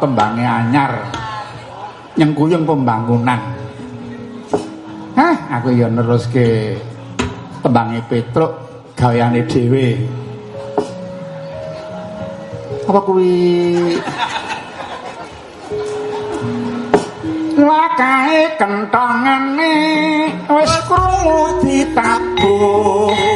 tembange anyar nyengkuyung pembangunan Hah, aku ya neruske tembange Petruk gaweane dhewe. apa kuwi Wakai kentongan nih, wes krumu ditabuh.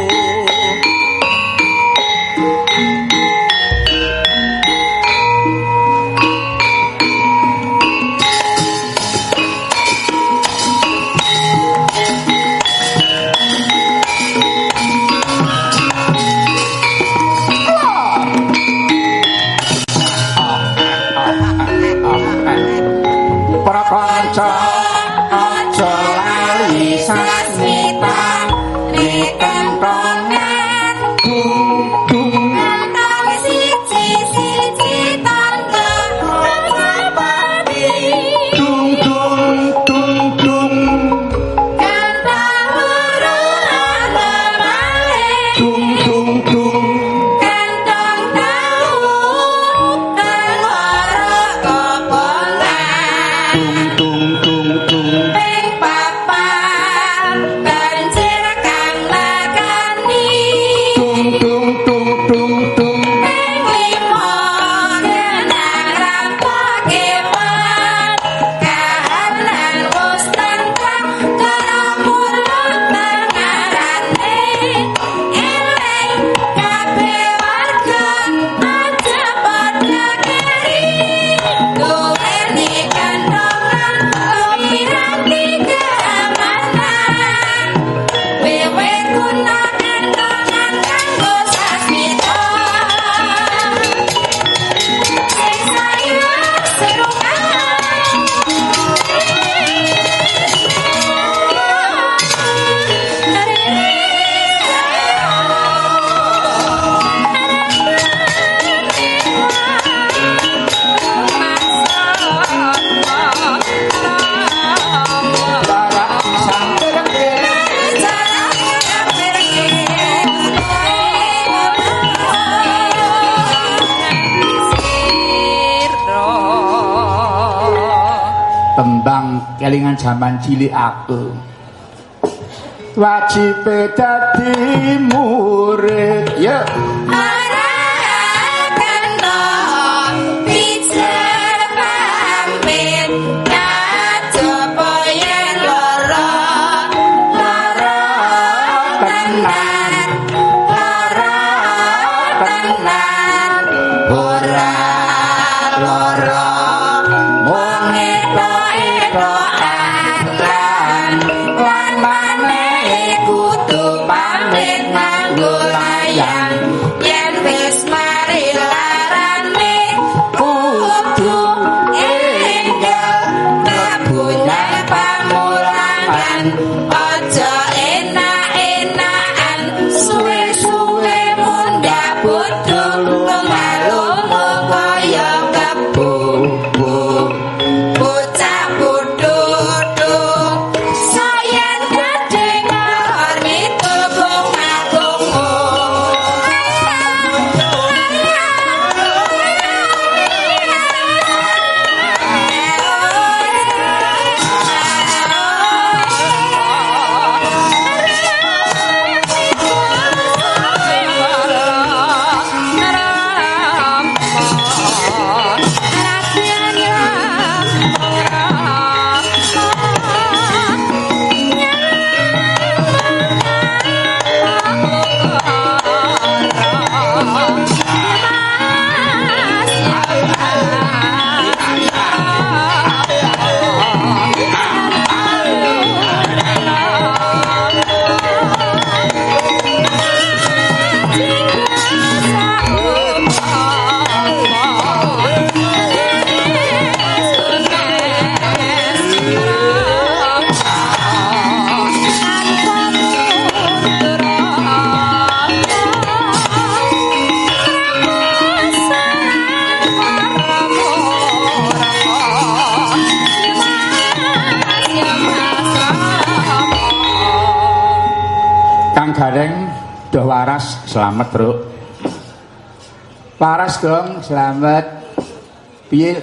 time. Aku. Wajib dadi murid. Ya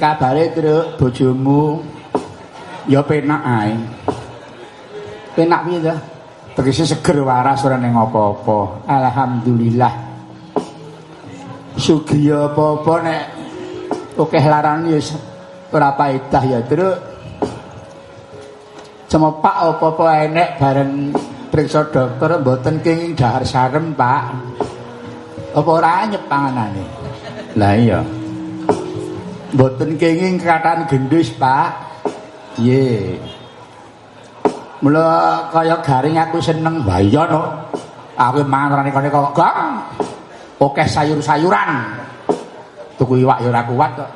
kabare, Bro? Bojomu ya penak ae. Penak piye ta? Tegese seger waras ora ning apa-apa. Alhamdulillah. Sugiya apa-apa nek akeh laran ya ora paedah ya, Bro. Cemepak apa-apa enek bareng periksa dokter mboten kenging dahar sarem, Pak. apa ora anyep panganane lah iya mboten kenging katan gendus pak. Ye. Mula kaya garing aku seneng. Bayon no aku mangan kene kok. Gang oke sayur-sayuran. Tuku iwak ya ora kuat kok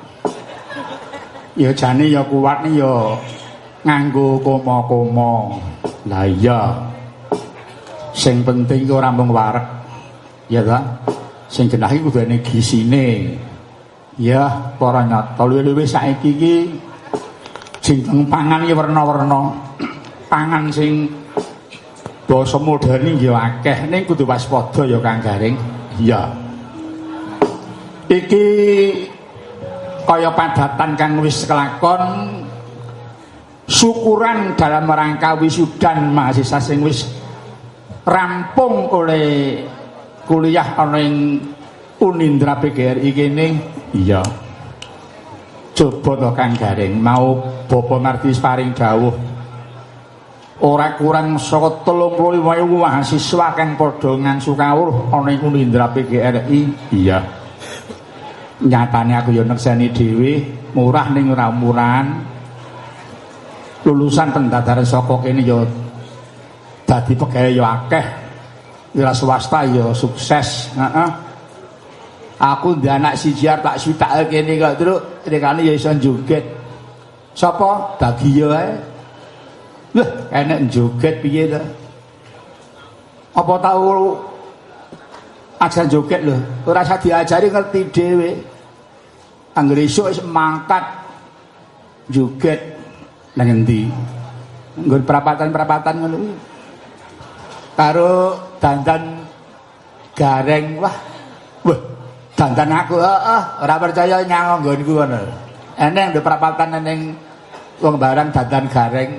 ya jane ya kuat nih ya. Nganggo komo-komo lah iya. Sing penting ora mung warek ya ta? Sing genah iku kudu ana gisine. Ya, para nyata luwe-luwe saiki iki jeneng pangan iki werna-werna. Pangan sing basa modern iki akeh ning kudu waspada ya Kang Garing. Ya. Iki kaya padatan kang wis kelakon syukuran dalam rangka wisudan mahasiswa sing wis rampung oleh kuliah ana ing Unindra PGRI kene iya. Coba to Kang Garing mau Bapak Martis paring dawuh. Ora kurang saka 35.000 mahasiswa kang padha ngansu kawruh ana ing Unindra PGRI iya. Nyatane aku ya nekseni dhewe murah ning ora murahan lulusan pendadaran saka kene ya dadi pegawai ya akeh. Wira swasta ya sukses. Heeh aku ndek anak siji tak sitak kene kok terus rekane ya iso joget sapa? Dadi ya ae. Lho enek joget piye to? Apa tau ajar joget lho. Ora usah diajari ngerti dhewe. Anggere esuk wis mangkat joget nang endi nggon perapatan-perapatan ngono kuwi. Karo dandan gareng. Wah wah dandan aku heeh ora percaya nyang nggonku ngono. Eneng ndek perapatan ning wong barang dandan gareng.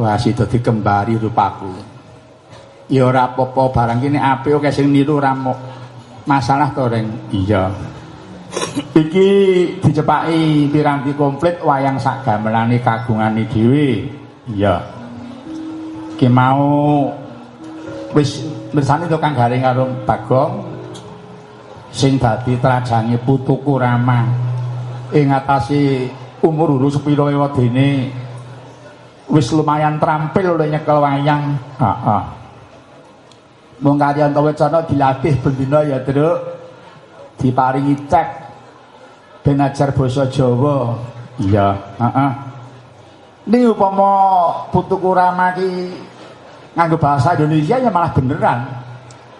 Wah sido dikembari rupaku. Ya ora apa-apa barang kene apik oke sing niru ora masalah to reng? Iya. Iki dicepaki piranti komplit wayang sak gamelane kagungane dhewe. Iya. Iki mau wis mirsani to Kang Garing karo Bagong sing dadi trajange putuku Rama ing atase umur uru sepiro wedene wis lumayan terampil oleh nyekel wayang heeh mung karyan Tawecana dilatih bendina ya Truk diparingi cek ben ajar basa Jawa. Iya, heeh. Ning upama putuku Rama ki nganggo bahasa Indonesia ya malah beneran.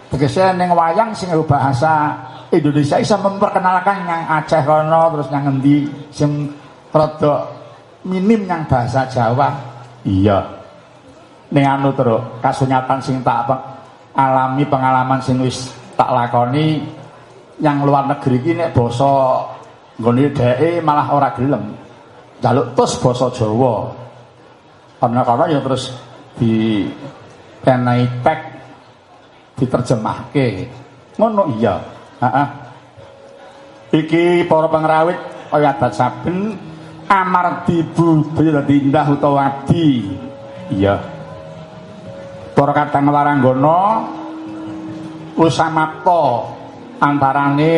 Tegese ning wayang sing nganggo bahasa Indonesia bisa memperkenalkan yang Aceh kono terus yang ngendi sing rada minim yang bahasa Jawa. Iya. Ning anu terus kasunyatan sing tak alami pengalaman sing wis tak lakoni yang luar negeri iki nek basa nggone malah ora gelem jaluk tus basa Jawa ana kana ya terus di penai pek diterjemahke ngono iya iki para pengrawit kaya adat saben amardi budaya dadi indah utawa adi. Iya. Para kadang waranggana usamapta antarane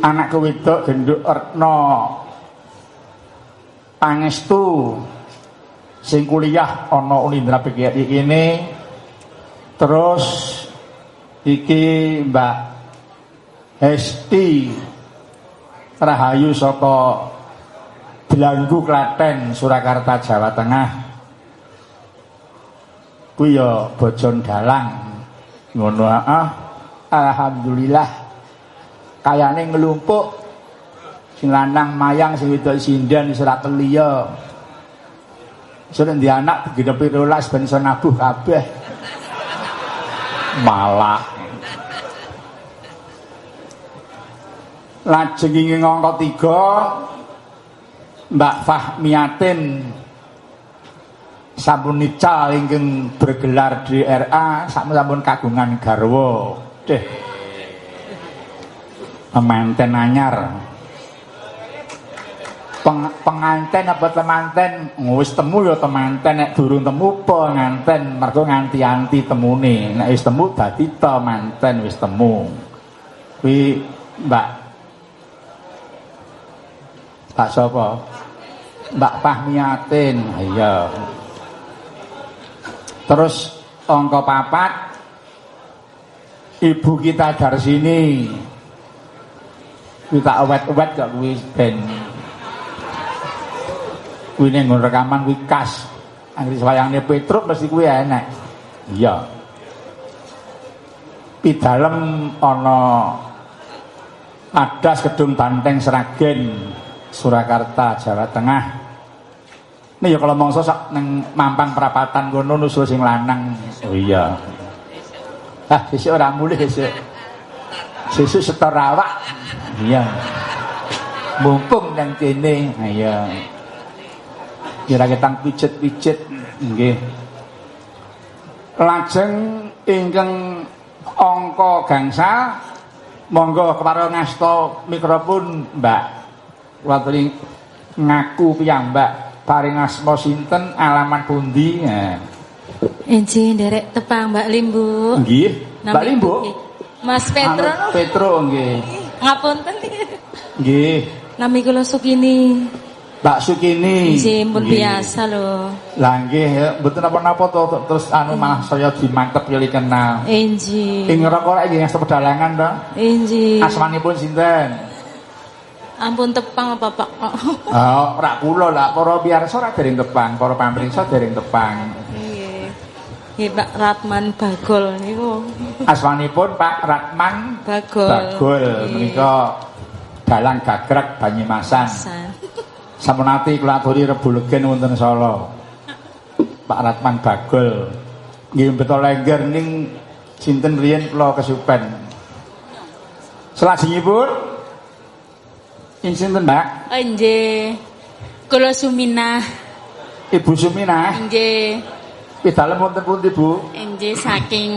anak wedok genduk retno. Pangestu sing kuliah ana Unindra PGRI ini. Terus iki Mbak Hesti. Rahayu saka Belanggu Klaten Surakarta Jawa Tengah. Kuwi ya bojon dalang. Ngono ah alhamdulillah. Kayane ngelumpuk. Sing lanang mayang sing wedok sindan serat liya sudah di anak digedepi rolas ben iso nabuh kabeh. Malah lajeng ing angka 3 Mbak Fahmiatin sampun nical ingkang bergelar di RA sampun kagungan garwa deh Pemanten anyar. Peng, penganten apa temanten? Wis temu ya temanten nek durung temu penganten mergo nganti-anti temune. Nek wis temu dadi temanten wis temu. Kuwi Mbak Mbak sapa? Mbak Fahmiatin. Iya. Terus angka papat Ibu kita dari sini kuwi tak awet-awet gak kuwi ben kuwi ning rekaman kuwi kas anggere wayangne Petruk mesti kuwi enek iya pidalem ana adas gedung banteng Seragen Surakarta Jawa Tengah. Ini ya kalau mongso sak neng mampang perapatan kono nusul sing lanang. Oh iya. Ah sesuk ora mulih sesuk. Sesuk setor awak iya. Mumpung nang kene. Iya. Kira-kira pijet-pijet nggih. Lajeng ingkang angka gangsal monggo keparo ngasta mikrofon Mbak watri ngaku piyambak paring asma sinten alamat pundi Enci nderek tepang Mbak Limbu nggih Mbak Limbu Mas Petro anu, Petro nggih ngapunten nggih nami kula Sukini Mbak Sukini. Nggih, pun biasa lho. Lah nggih, mboten napa-napa to terus anu malah saya dimangkep ya kenal. Inji. Ing rokok nggih pedalangan to. Inji. Asmanipun sinten? Ampun tepang apa Pak? Oh, ora kula lah, para biasa ora dereng tepang, para pamirsa dereng tepang. Nggih. Nggih Pak Ratman Bagol niku. Asmanipun Pak Ratman Bagol. Bagol menika dalang gagrag Banyumasan. Sampun ati kula aturi Rebu Legen wonten Solo. Pak Ratman Bagol. Nggih beto lengger ning sinten riyen kula kesupen. Selajengipun ing sinten, Mbak? Oh, nggih. Kula Suminah. Ibu Suminah. Nggih. Pidalem wonten pundi, Bu? Nggih saking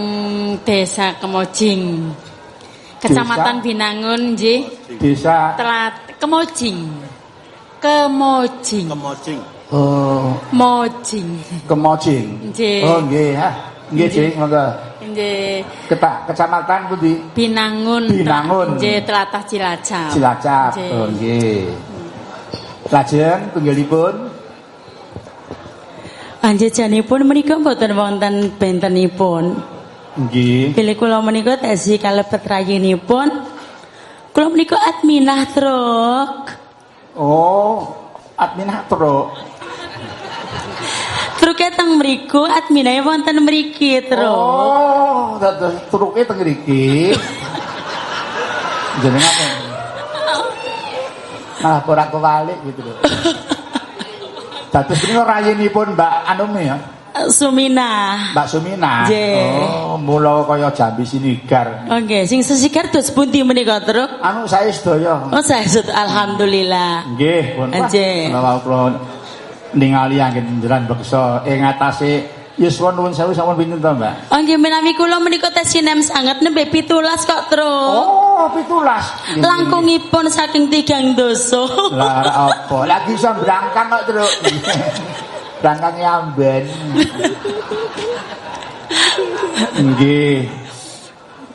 Desa Kemojing. Kecamatan Binangun nggih. Desa Telat Kemojing. Kemojing. Kemojing. Oh, Mojing. Kemojing. Nggih. Oh, nggih, ha. Nggih, Cing, monggo. Nggih. Ketak kecamatan pundi? Binangun. Binangun. Nggih, Telatah Cilacap. Cilacap. Oh, nggih. Lajeng tunggalipun Panjenenganipun menika mboten wonten bentenipun. nggih. Bilih kula menika tesi kalebet rayinipun. Kula menika Adminah Truk. Oh, adminah truk. Truke teng mriku, adminae wonten mriki, Truk. Oh, dados truke teng mriki. Jeneng apa? Malah ora kewalik gitu lho. Dados menika rayinipun Mbak Anumi ya. Suminah. Mbak Sumina. Nggih. Oh, mula kaya jambi sinigar. Oke, sing sesigar dos pundi menika, Truk? Anu saya sedaya. Oh, saya sud alhamdulillah. Nggih, pun. Nggih. Kula ningali anggen njenengan beksa ing atase yuswa nuwun sewu sampun pinten to, Mbak? Oh, nggih menawi kula menika tes sinem sanget nembe 17 kok, Truk. Oh, 17. Nggih, Langkungipun saking tigang dosa. Lah apa? Lagi iso berangkang kok, Truk. Berangkang nyamben. Nggih.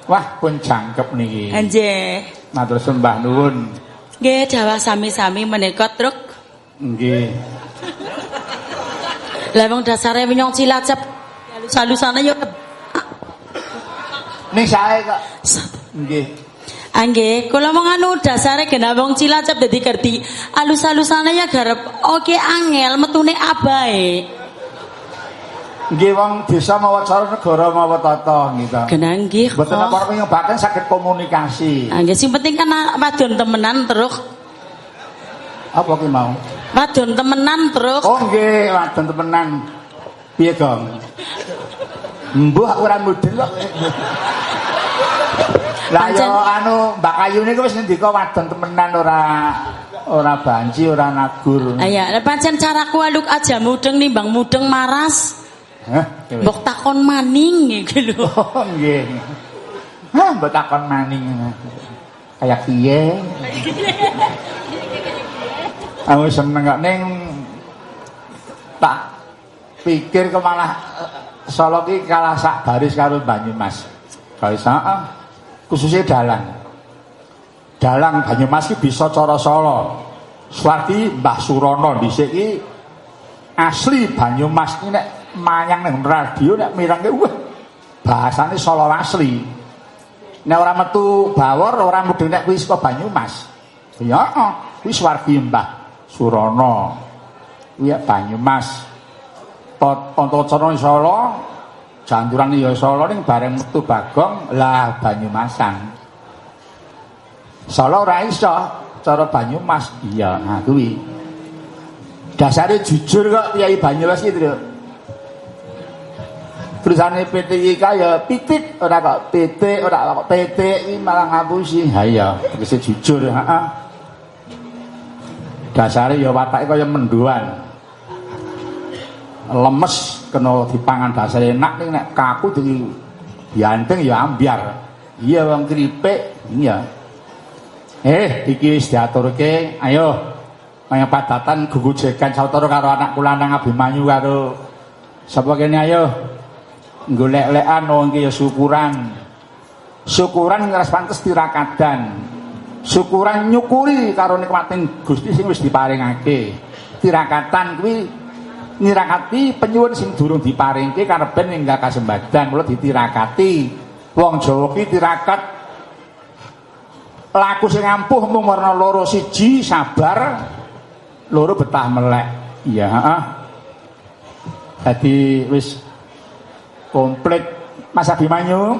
Wah, pun jangkep niki. Nggih. Matur sembah nuwun. Nggih, Jawa sami-sami menika, Truk. Nggih. Lah wong dasare minyong Cilacap halus-halusane yo Ning sae kok. Nggih. Angge, kula mong anu dasare kena wong Cilacap dadi kerti alus-alusane ya garep oke angel metune abae. Nggih wong desa mawa cara negara mawa tata gitu. Kena nggih. Mboten kok. apa nyobaken saged komunikasi. Angge sing penting kan wadon temenan truk. Apa ki mau? Wadon temenan truk. Oh nggih, wadon temenan. Piye, Gong? Mbuh aku ora mudel kok. Lah yo Pancen- anu Mbak Kayu niku wis ngendika wadon temenan ora ora banci, ora nagur. Aya, lah pancen caraku aluk aja mudeng nimbang mudeng maras. Hah? Mbok takon maning iki lho. Oh nggih. Hah, mbok takon maning. Kayak piye? Aku seneng kok ning tak pikir ke malah eh, Solo ki kalah sak baris karo Banyumas. Kalau heeh. Khususnya dalang. Dalang Banyumas ki bisa cara Solo. Suwardi Mbah Surono dhisik ki asli Banyumas ki nek manyang ning radio nek mirengke wah bahasane Solo asli. Nek ora metu Bawor ora mudeng nek kuwi saka Banyumas. Ya, kuwi Suwardi Mbah Surono. Kuwi ya Banyumas. Pontocana Solo, janturan ya Solo ning bareng metu Bagong lah Banyumasan. Solo ora iso cara Banyumas. Iya, nah kuwi. Dasare jujur kok Kiai Banyumas iki, Tru. Tulisane PTIK ya pitit ora kok PT ora kok PT iki malah ngapusi. Ha iya, tegese jujur, heeh. Dasare ya watake kaya menduan. lemes kena dipangan dasar enak ning nek kaku di dianteng ya ambiar. Iya wong keripik, iya. Eh, iki wis diaturke. Ayo. Kaya padatan gugujekan sawetara karo anakku lanang Abimanyu karo sapa kene ayo. Golek-lekan wong ya syukuran. Syukuran ngeras pantes tirakadan. Syukuran nyukuri karo nikmating Gusti sing wis diparingake. Tirakatan kuwi nirakati penyuwun sing durung diparingke karepen ninggal kasembadan. Kula ditirakati. Wong Jawa ki tirakat laku sing ampuh mung warna loro siji sabar loro betah melek. Iya heeh. Dadi wis komplit. Mas Abimanyu?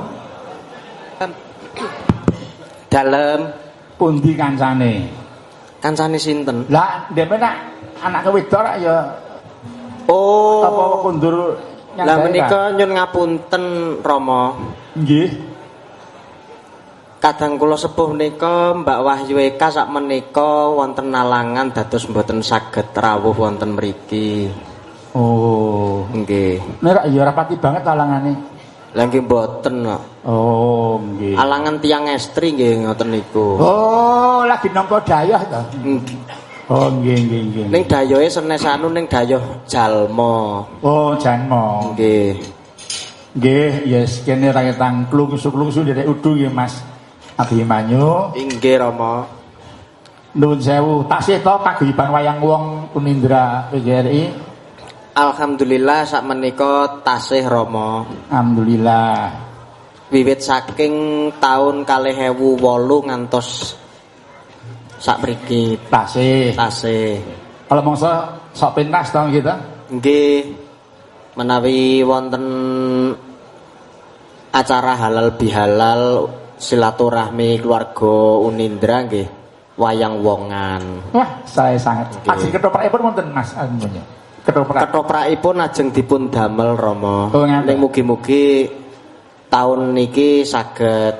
Dalem pundi kancane kancane sinten? lah dhewe nak anak wedok ya Oh. apa kundur Lah menika nyun ngapunten Rama. nggih Kadang kula sepuh menika Mbak Wahyu Eka sak menika wonten nalangan dados mboten saged rawuh wonten mriki. oh Nggih. nek ya rapati banget alangane Lah nggih mboten kok. oh nggih Alangan tiang estri nggih ngoten niku. Oh, lagi nampa dayah to. Nggih. Oh, nggih nggih nggih. Ning dayohe senesanu ning dayoh jalma. Oh, janmo. Nggih. Nggih, yes kene ra ketang klungsu-klungsu ndek udu nggih Mas Abimanyu. Inggih Rama. Nuwun sewu, taksih to paguyuban wayang wong Unindra PGRI. Alhamdulillah sak menika tasih Rama. Alhamdulillah. Wiwit saking taun 2008 ngantos sak mriki Tasih. tasih. Kalau mongso sok pentas to kita. Nggih menawi wonten acara halal bihalal silaturahmi keluarga Unindra nggih wayang wongan. Wah, saya sangat. Ajeng ketoprakipun wonten Mas Abimanyu. Ketoprak. Ketoprakipun ajeng dipun damel Rama. Oh. Ning mugi-mugi taun niki saged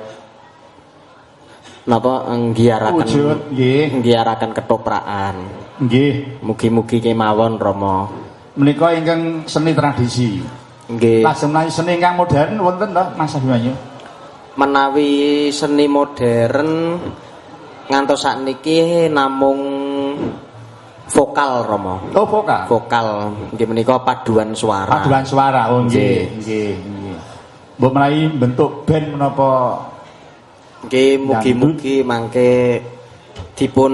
napa nggiyaraken Wujud, nggih. nggiyaraken ketoprakan. Nggih. Mugi-mugi kemawon Rama. Menika ingkang seni tradisi. Nggih. Lajeng seni ingkang modern wonten to Mas Abimanyu? menawi seni modern ngantos sakniki namung vokal Rama. Oh, vokal. Vokal nggih menika paduan suara. Paduan suara. Oh, nggih, Nggih. nggih. Mbok menawi bentuk band menapa Nggih mugi-mugi mangke dipun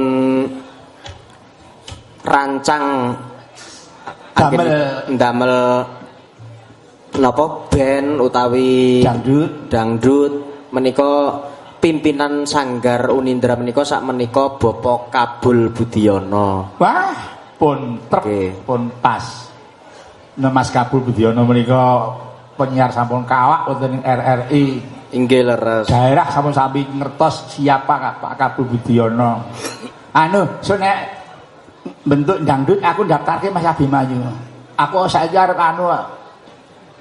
rancang Damel. damel napa band utawi dangdut. dangdut menika pimpinan sanggar Unindra menika sak menika Bapak Kabul Budiono. Wah, pun trep, Nggih. pun pas. Nah, Mas Kabul Budiono menika penyiar sampun kawak wonten ing RRI. Inggih leres. Daerah sampun sami ngertos siapa Kak Pak Kabul Budiono. Anu, so nek bentuk dangdut aku daftarke Mas Abimanyu. Aku saiki arep anu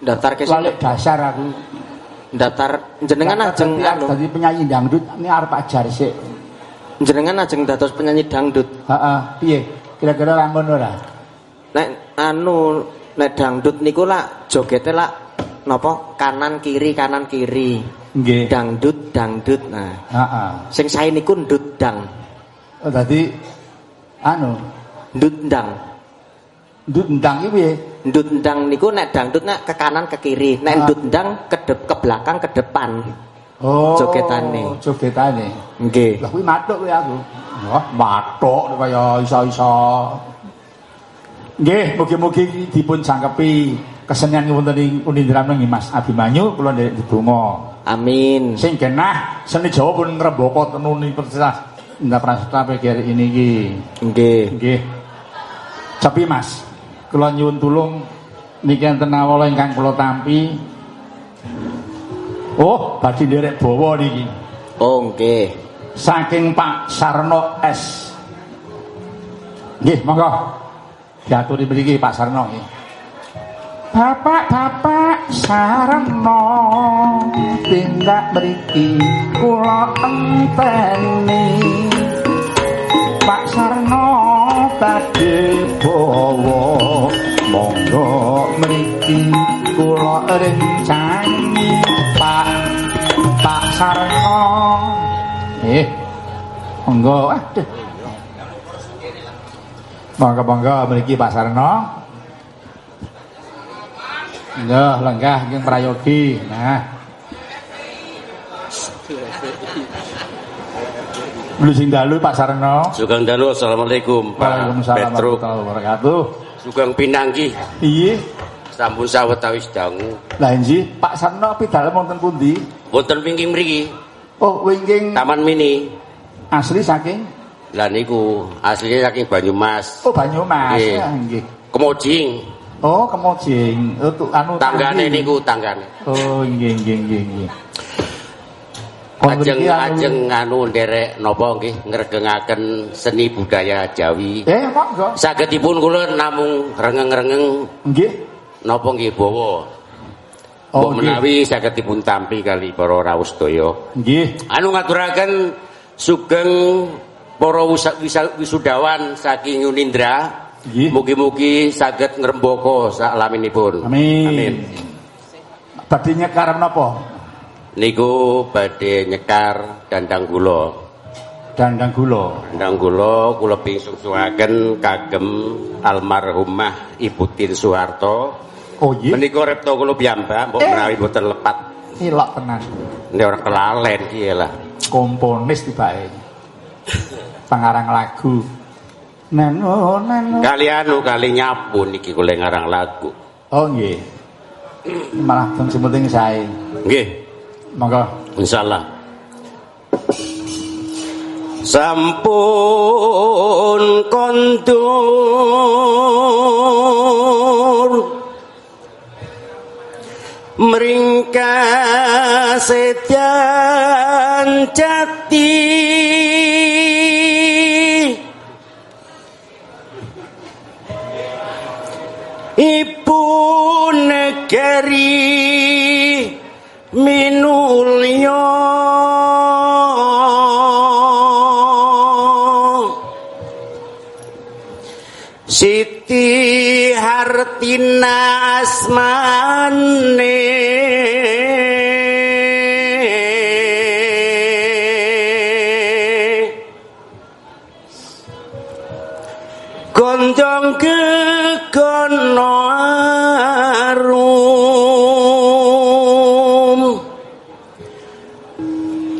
Daftar ke balik dasar aku. Daftar jenengan ajeng anu dadi penyanyi dangdut ini arep ajar sik. jenengan ajeng dados penyanyi dangdut. Heeh, piye? Kira-kira ra ngono ora? Nek anu nek dangdut niku lak jogete lak napa kanan kiri kanan kiri. Nggih. Dangdut dangdut nah. Heeh. Sing sae niku ndut dang. Oh, dadi anu, Ndut dang. Ndut ndang iki piye? Ndut dang niku nek dangdut nek ke kanan ke kiri, nek Ah. ndut dang ke, ke belakang ke depan. Oh, Jogetane. Jogetane. Nggih. Lah kuwi matuk kuwi aku. Wah, matuk kaya iso-iso. Nggih, mugi-mugi dipun jangkepi kesenian wonten ing Unindra nggih Mas Abimanyu kula nderek ndedonga. Amin. Sing genah seni Jawa pun ngrembaka tenun Universitas Indah Prasasta PGRI ini iki. Nggih. Nggih. Tapi Mas, kula nyuwun tulung niki enten awala ingkang kula tampi. Oh, badhe nderek bawa niki. Oh nggih. Saking Pak Sarno S. Nggih, monggo. Diaturi mriki Pak Sarno nggih. Bapak-bapak Sarno tindak mriki kula enteni. Pak Sarno badhe bawa kula rencani Pak Pak Sarno eh monggo aduh monggo-monggo mriki Pak Sarno Loh, lenggah yang prayogi. Nah. Lu sing dalu Pak Sarno. Sugeng dalu Assalamualaikum Pak Waalaikumsalam Petro. Warahmatullahi wabarakatuh. Sugeng pinangki. Iya. Sampun sawetawis dangu. Lah inji Pak Sarno pidal wonten pundi? Wonten wingking mriki Oh, wingking Taman Mini. asli saking Lah niku aslinya saking Banyumas. Oh, Banyumas. Nggih. Ya, nggih. Kemojing. Oh, Kemojing. Oh, tu, anu Tanggane niku tanggane. Oh, nggih nggih nggih nggih. Ajeng ajeng anu nderek napa nggih ngregengaken seni budaya Jawi. Eh, monggo. Sagedipun kula namung rengeng-rengeng Nggih. Napa nggih bawa. Oh, menawi sagedipun tampi kali para rawuh sedaya. Nggih. Anu ngaturaken sugeng para wisudawan saking Yunindra. Nggih. Mugi-mugi saged ngrembaka sakalaminipun. Amin. Amin. Badhe nyekar menapa? Niku badhe nyekar dandang kula. Dandang gula. Dandang kula kula pingsungsungaken kagem almarhumah Ibu Tin Soeharto. Oh, nggih. Menika repto kula piyambak mbok Eh. menawi boten lepat. Ilok tenan. Nek ora kelalen ki lah. Komponis tibake. Pengarang lagu. Neno neno. Kali anu kali nyapu niki kula ngarang lagu. Oh, nggih. Malah teng sementing sae. Nggih. Monggo. Insyaallah. Sampun kondur Meringkas sedan jati. Ibu negeri minulya. Siti ngertina asmane. Gondong kekono arum.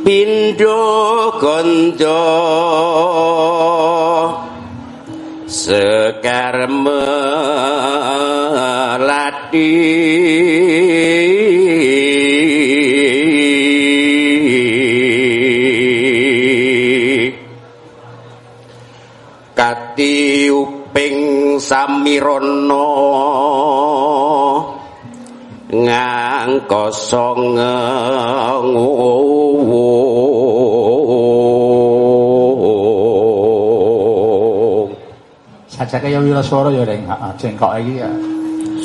Pindo gonjo sekar ati kati uping samirana ngangkasa ngewu sajake ya wira swara ya ring jengkok iki ya.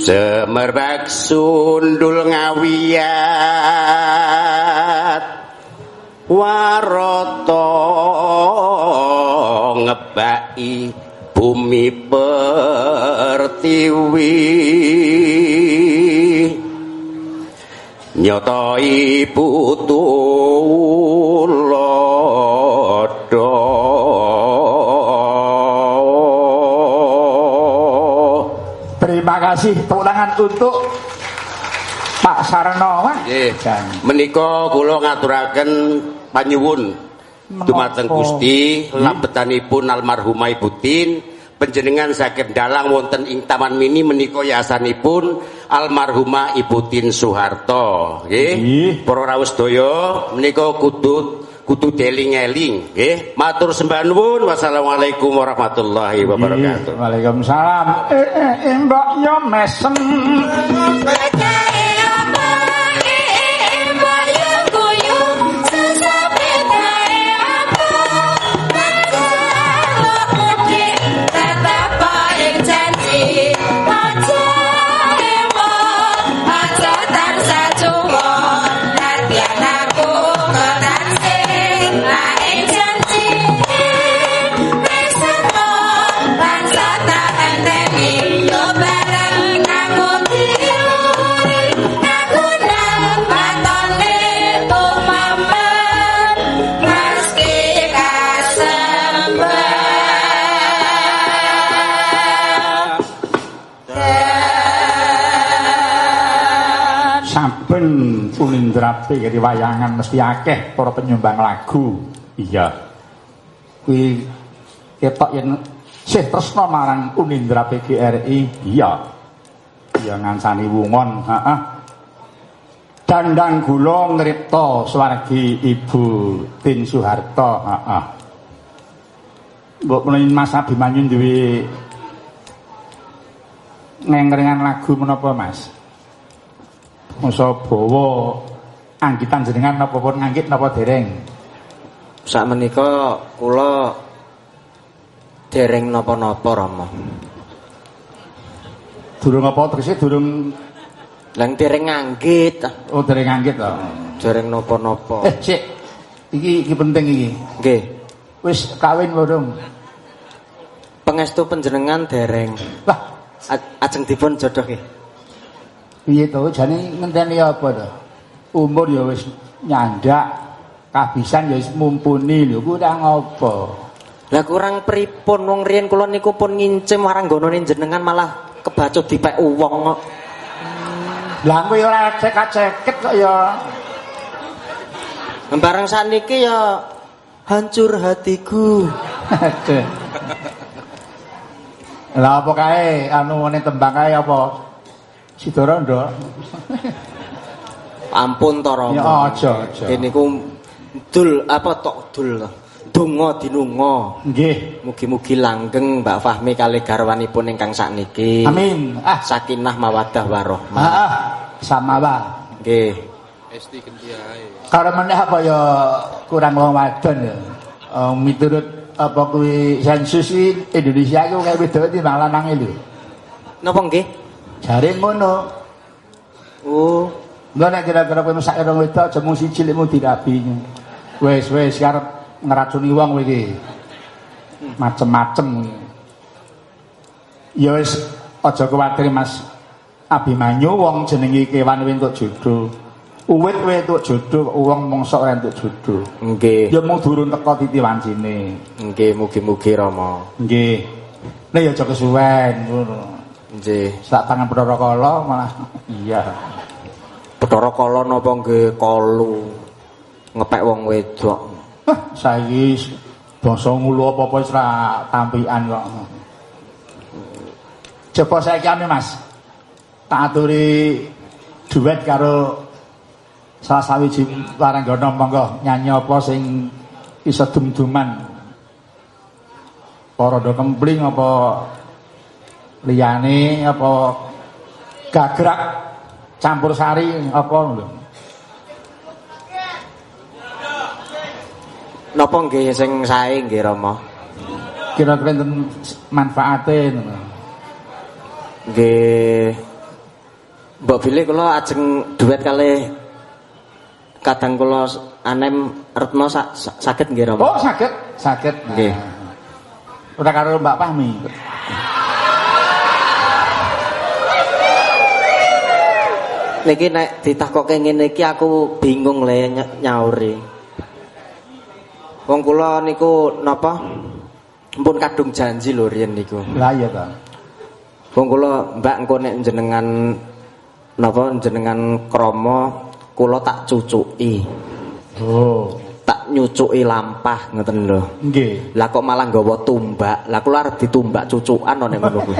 Semerbak sundul ngawiyat Waroto ngebaki bumi pertiwi. Nyoto ibu tulodo kasih tepuk tangan untuk Pak Sarno. Nggih. Menika kula ngaturaken panyuwun dumateng Menapa? Gusti labetanipun almarhumah Ibu Tin panjenengan saged dalang wonten ing Taman Mini menika yasanipun almarhumah Ibu Tin Soeharto nggih para rawuh sedaya menika kudu kudu deling-eling nggih matur sembah nuwun wassalamualaikum warahmatullahi wabarakatuh Waalaikumsalam. Eh, eh, eh, mbak yo mesem. Unindrape jadi wayangan mesti akeh para penyumbang lagu. Iya. Kuwi ketok yen sih tresna marang Unindra PGRI. Iya. Iya ngansani wungon, heeh. Dandang gula ngripta swargi Ibu Tin Soeharto, heeh. Mbok menawi Mas Abimanyu duwe ngengrengan lagu menapa Mas? Masa bawa anggitan jenengan napa pun nganggit napa dereng? Sak menika kula dereng napa-napa Rama. Durung apa tegese durung Lang dereng nganggit, oh dereng nganggit to. dereng napa-napa. Eh, Cik. Iki iki penting iki. Nggih. Wis kawin durung? Pangestu panjenengan dereng Lah, ajeng dipun jodohke. piye to jane ngenteni apa to? Umur ya wis nyandak, kabisan ya wis mumpuni lho, ku ora ngopo. Lah kurang pripun wong riyen kula niku pun ngincim marang gonone jenengan malah kebacut dipek uwong kok. Lah kowe ora cek-ceket kok ya. Bareng saniki ya hancur hatiku. Aduh. Lah apa kae anu ngene tembang kae apa? Sidoro ndok. Ampun to Rama. Ya aja aja. Kene niku dul apa tok dul. Donga dinunga. Nggih. Mugi-mugi langgeng Mbak Fahmi kali garwanipun ingkang sakniki. Amin. Ah, Sakinah mawaddah warahmah. ah, ah. sama wae. Nggih. Kalau meneh apa ya kurang wong wadon ya. Eh, miturut apa kuwi sensus iki Indonesia iku kayak wedok timbang lanange lho. Napa nggih? Jare ngono. Oh, Enggak nek kira-kira kowe mesake rong wedok mung siji lek mung dirabi. Wis wis arep ngeracuni wong kowe iki. Macem-macem. Ya wis aja kuwatir Mas Abimanyu wong jenenge kewan kuwi entuk jodoh. Uwit kuwi entuk jodoh, wong mongso ora entuk jodoh. nggih. Ya mung durung teko titi wancine. Nggih, mugi-mugi Rama. Nggih. Nek ya aja kesuwen ngono. Nggih. Sak tangan Bathara Kala malah iya. Bathara Kala napa nggih kalu ngepek wong wedok. Hah, saiki basa ngulu apa-apa wis ra tampikan kok. Coba saiki ane Mas. Tak aturi duet karo salah sawiji waranggana monggo nyanyi apa sing iso dum-duman. Para do kempling apa liyane apa gagrak campur sari apa lho. Napa nggih sing sae nggih Rama? Kira-kira enten manfaate ngono. Nggih. Mbok Billy kula ajeng duet kali kadang kula anem Retno sa, sa- saged nggih Rama? Oh, saged, saged. Nggih. Udah karo Mbak Fahmi. Niki nek ditakoke ngene iki aku bingung le ny- nyauri. Wong kula niku napa? Mpun kadung janji lho riyen niku. Lah iya ta. Wong kula Mbak engko nek jenengan napa jenengan krama kula tak cucuki. Oh, Tak nyucuki lampah ngoten lho. nggih. Lah kok malah nggawa tumbak. Lah kula arep ditumbak cucukan nek ngono kuwi.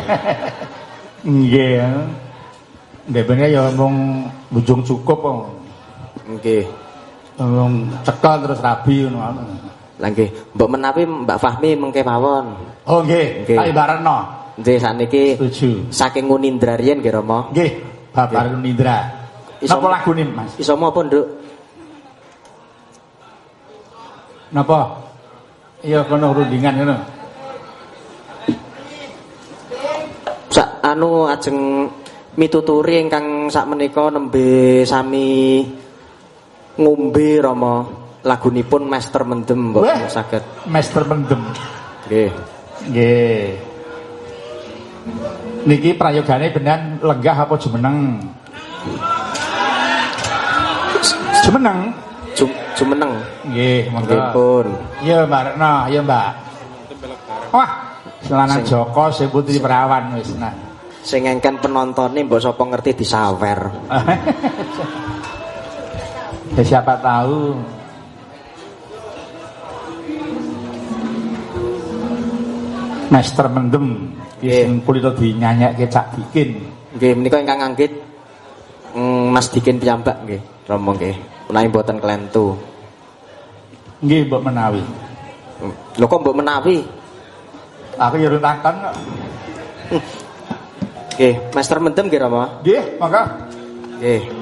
Nggih. Bener ya mung bujung cukup kok. Nggih. Wong cekel terus rabi ngono. Lah nggih, mbok menawi Mbak Fahmi mengke mawon. Oh nggih, tak ibaratno. Nggih sakniki Setuju. saking Unindra riyen nggih Rama. Nggih, Bapak Nindra. Iso- Napa lagune, Mas? Iso apa, Nduk? Napa? Iya kono rundingan ngono. Sak anu ajeng mituturi ingkang sakmenika nembe sami ngombe Rama. Lagunipun Master Mendem mbok saged. Master Mendem. Nggih. Nggih. Niki prayogane beneran lenggah apa jumeneng? Jumeneng. Jum, jumeneng. Nggih, monggo. Pun. Iya, Mbak Retno, iya, Mbak. Wah, Selanan Joko sing Putri Perawan wis nah. Sing engken penontone mbok sapa ngerti disawer. Ya siapa tahu Master Mendem Nggih. sing kulito dinyanyekke Cak Dikin. Nggih menika ingkang nganggit mm, Mas Dikin piyambak nggih. Romo nggih. Menawi mboten klentu. Nggih mbok menawi. Lho kok mbok menawi? Aku ya takon kok. Nggih, Master Mendem nggih Romo. Nggih, monggo. Nggih.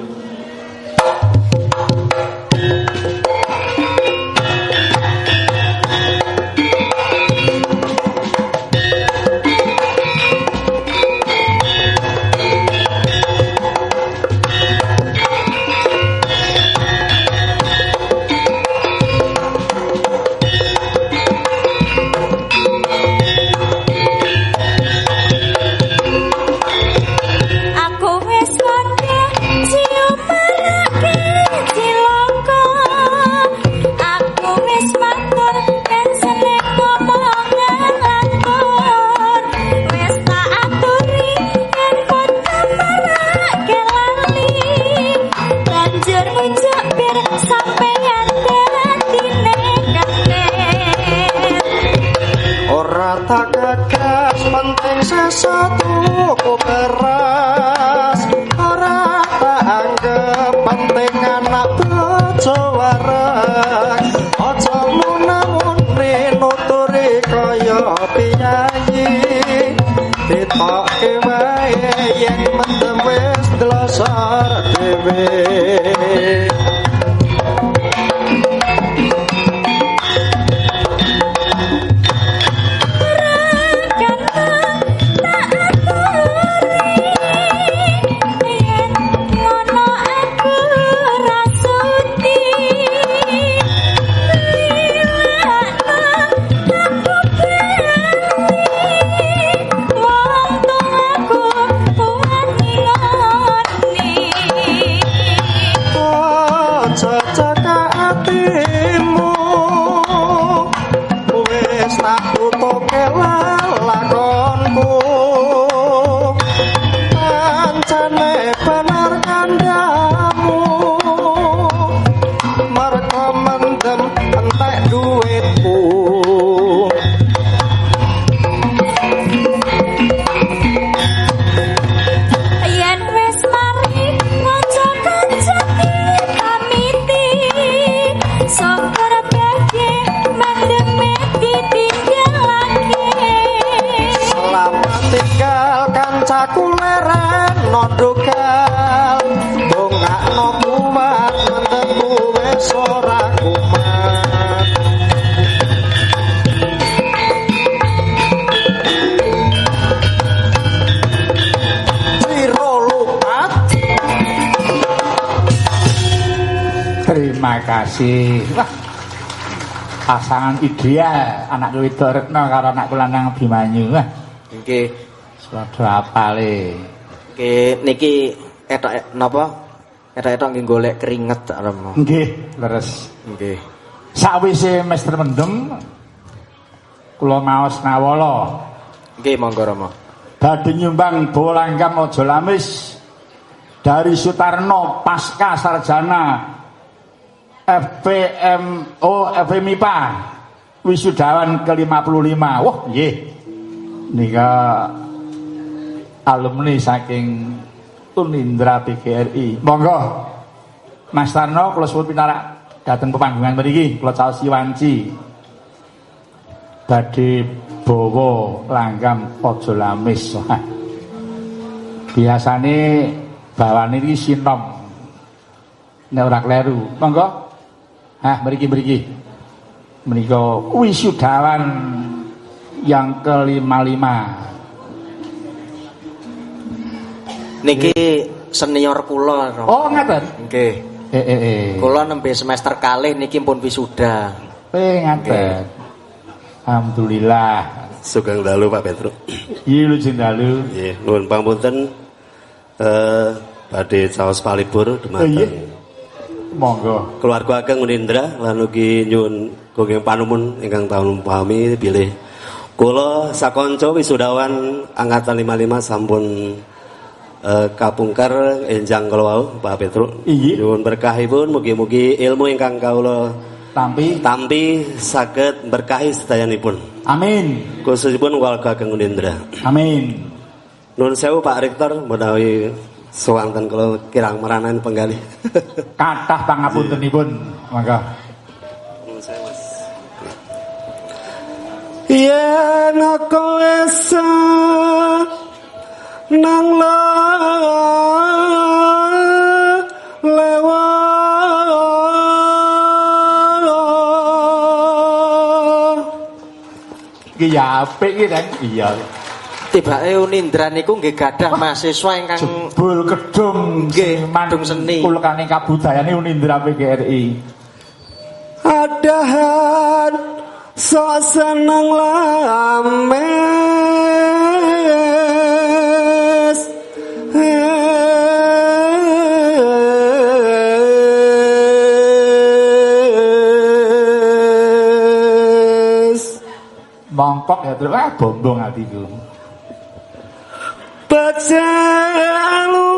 Wah. Pasangan ideal anak wedok Retno karo anak lanang Bimanyu. Wah, Nggih. padha apale. Nggih niki etok napa? Etok-etok nggih golek keringet Romo. Nggih, leres. Nggih. Sawise Master Mendem kula maos nawala Nggih monggo Romo. badhe nyumbang bolanggam aja lamis dari Sutarno pasca sarjana FPMO FMIPA wisudawan ke-55. Wah, nggih. Nika alumni saking Unindra PGRI. Monggo. Mas Tarno kula suwun pinarak dateng pepanggungan mriki, kula caos wanci. Badhe bawa langgam aja lamis. Biasane bawane iki sinom. Nek ora kleru. Monggo. Hah, mriki-mriki. Menika wisudawan yang kelima-lima. Niki senior kula. Oh, ngeten. Nggih. Eh eh eh. Kula nembe semester kalih niki pun wisuda. Eh ngeten. Alhamdulillah. Sugeng dalu Pak Petro. Iya lu dalu. Nggih, nuwun pangapunten eh badhe caos palibur Oh, iya. dumateng Monggo. keluarga Ageng Unindra lan ugi nyuwun kagem panumun ingkang taun pahami bilih kula sakonco wisudawan angkatan 55 sampun eh, kapungkar enjang kula wau Pak Petruk. Iya. Nyuwun berkahipun mugi-mugi ilmu ingkang kawula Tampi. tampi saged berkahi sedayanipun. Amin. Khususipun warga Kang Unindra. Amin. Nuwun sewu Pak Rektor menawi sewanten kula kirang meranan penggalih. Kathah pangapuntenipun. Mangga. Yen aku esa nang la lewa Iki ya apik iki, Den. Iya. Tibake Unindra niku nggih gadah mahasiswa ingkang Jebul kedung Nggih, seniman kedung seni. kulkane kabudayane Unindra PGRI. adahan sok seneng lames Mongkok ya terus ah bombong atiku. jalu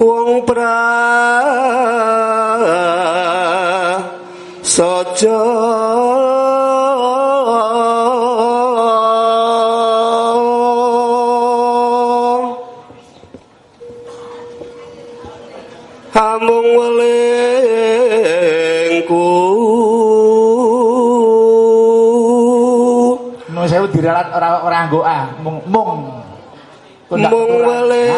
wong pra saja. Hamung wale Sewu diralat ora ora nggo ah, mung mung. Mung ora.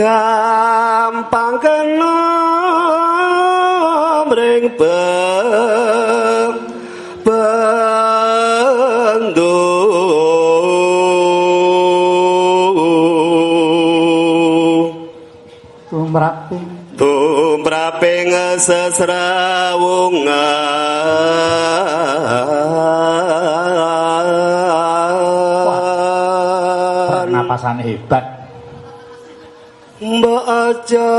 Gampang kena mring be bendu tumraping tumraping sesrawungan napasane hebat. Mbak aja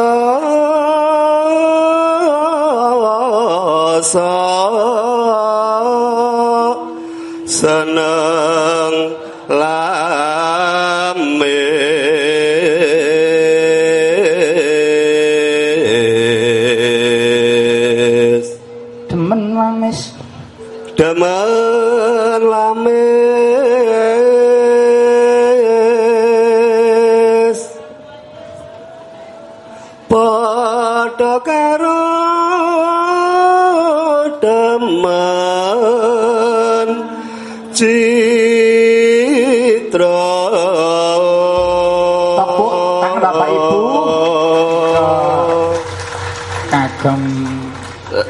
seneng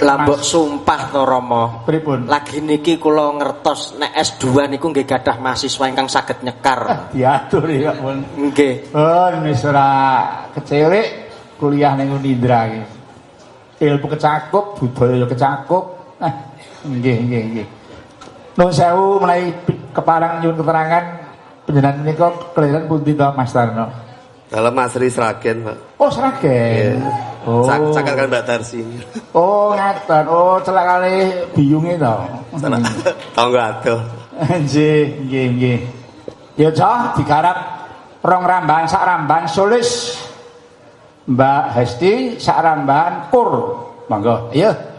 lambok sumpah to Rama. pripun? Lagi niki kula ngertos nek S2 niku nggih gadah mahasiswa ingkang saged nyekar. Diatur ya pun. Nggih. Oh, wis ora kecelik kuliah ning Unindra iki. Ilmu kecakup, budaya ya kecakup. Eh, nggih, nggih, nggih. Nuwun sewu menawi pi- keparang nyuwun keterangan panjenengan nika kelahiran pundi to Mas Tarno? dalam Asri Sragen Pak Oh, Sragen. Oh. Sakan kan Mbak Tarsi Oh, ngaten. Oh, celak kali biyunge to. Salah tangga adoh Nggih, nggih, nggih. Ya cah digarap rong rambahan sak rambahan solis. Mbak Hesti sak rambahan kur. Monggo, ayo.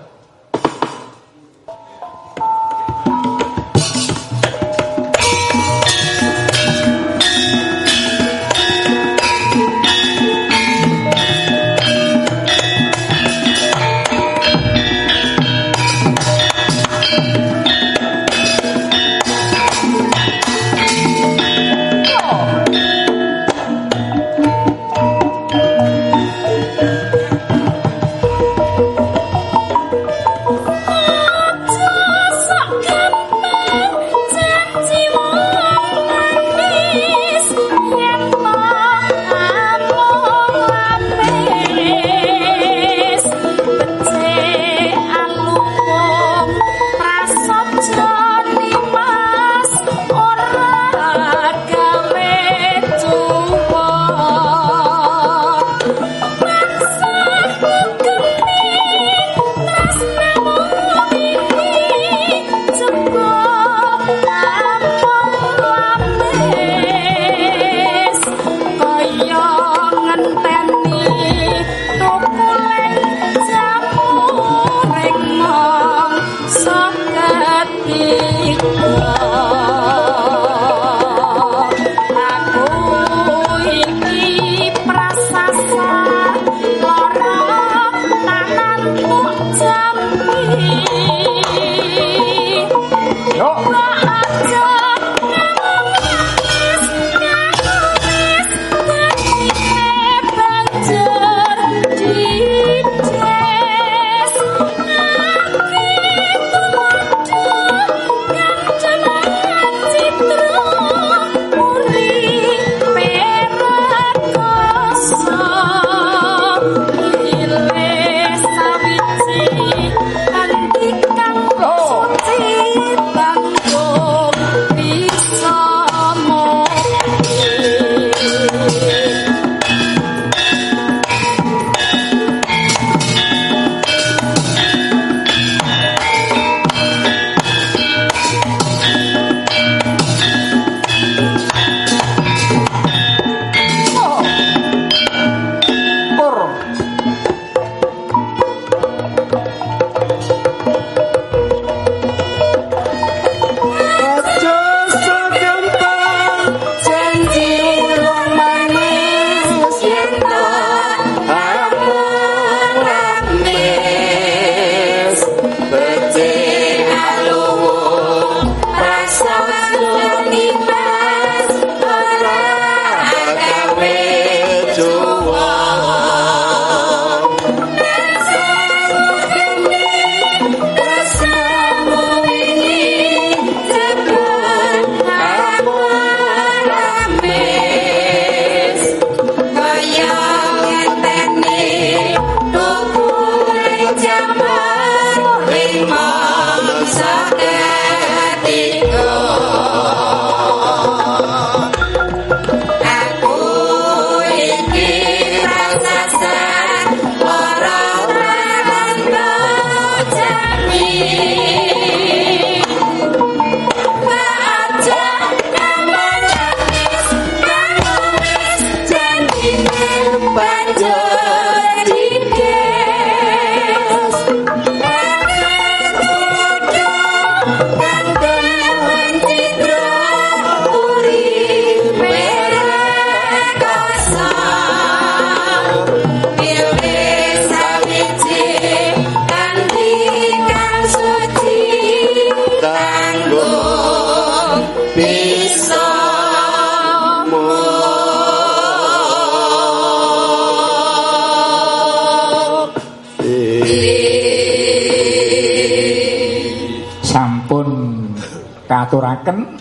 Aturaken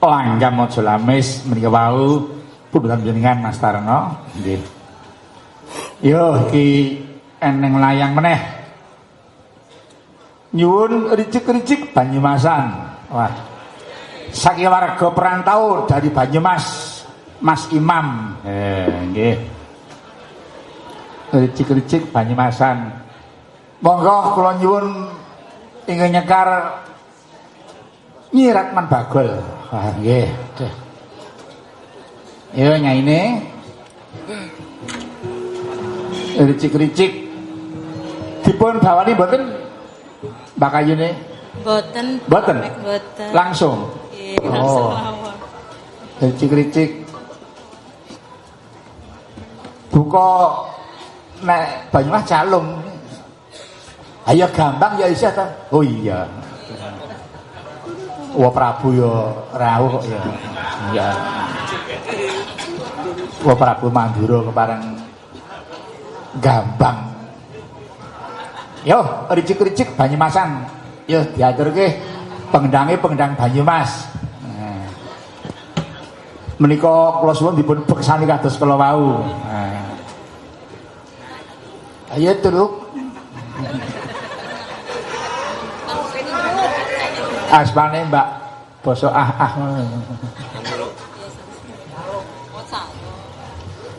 langgam aja lamis menika wau pundutan jenengan Mas Tarno. Nggih. Yo iki eneng layang meneh. Nyuwun ricik-ricik Banyumasan. Wah. Saking warga perantau dari Banyumas Mas Imam. Eh nggih. Ricik-ricik Banyumasan. Monggo kula nyuwun ingin nyekar Nyi Ratman Bagol. Wah, nggih. Yo nyaine. Ricik-ricik. Dipun bawani mboten Mbak Kayune? Boten. Boten? Nek Boten. Langsung. Nggih, langsung Oh. mawon. Ricik-ricik. Buka nek Banyumas calung. Ayo gampang ya isih ta. Oh iya. Wah Prabu ya rawuh kok ya. Iya. Wah Prabu Mandura kepareng gampang. Yo, ricik-ricik Banyumasan. Yo diaturke pengendange pengendang Banyumas. Nah. Menika kula suwun dipun beksani kados kala wau. Nah. Ayo turuk. Aspane Mbak basa ah ah.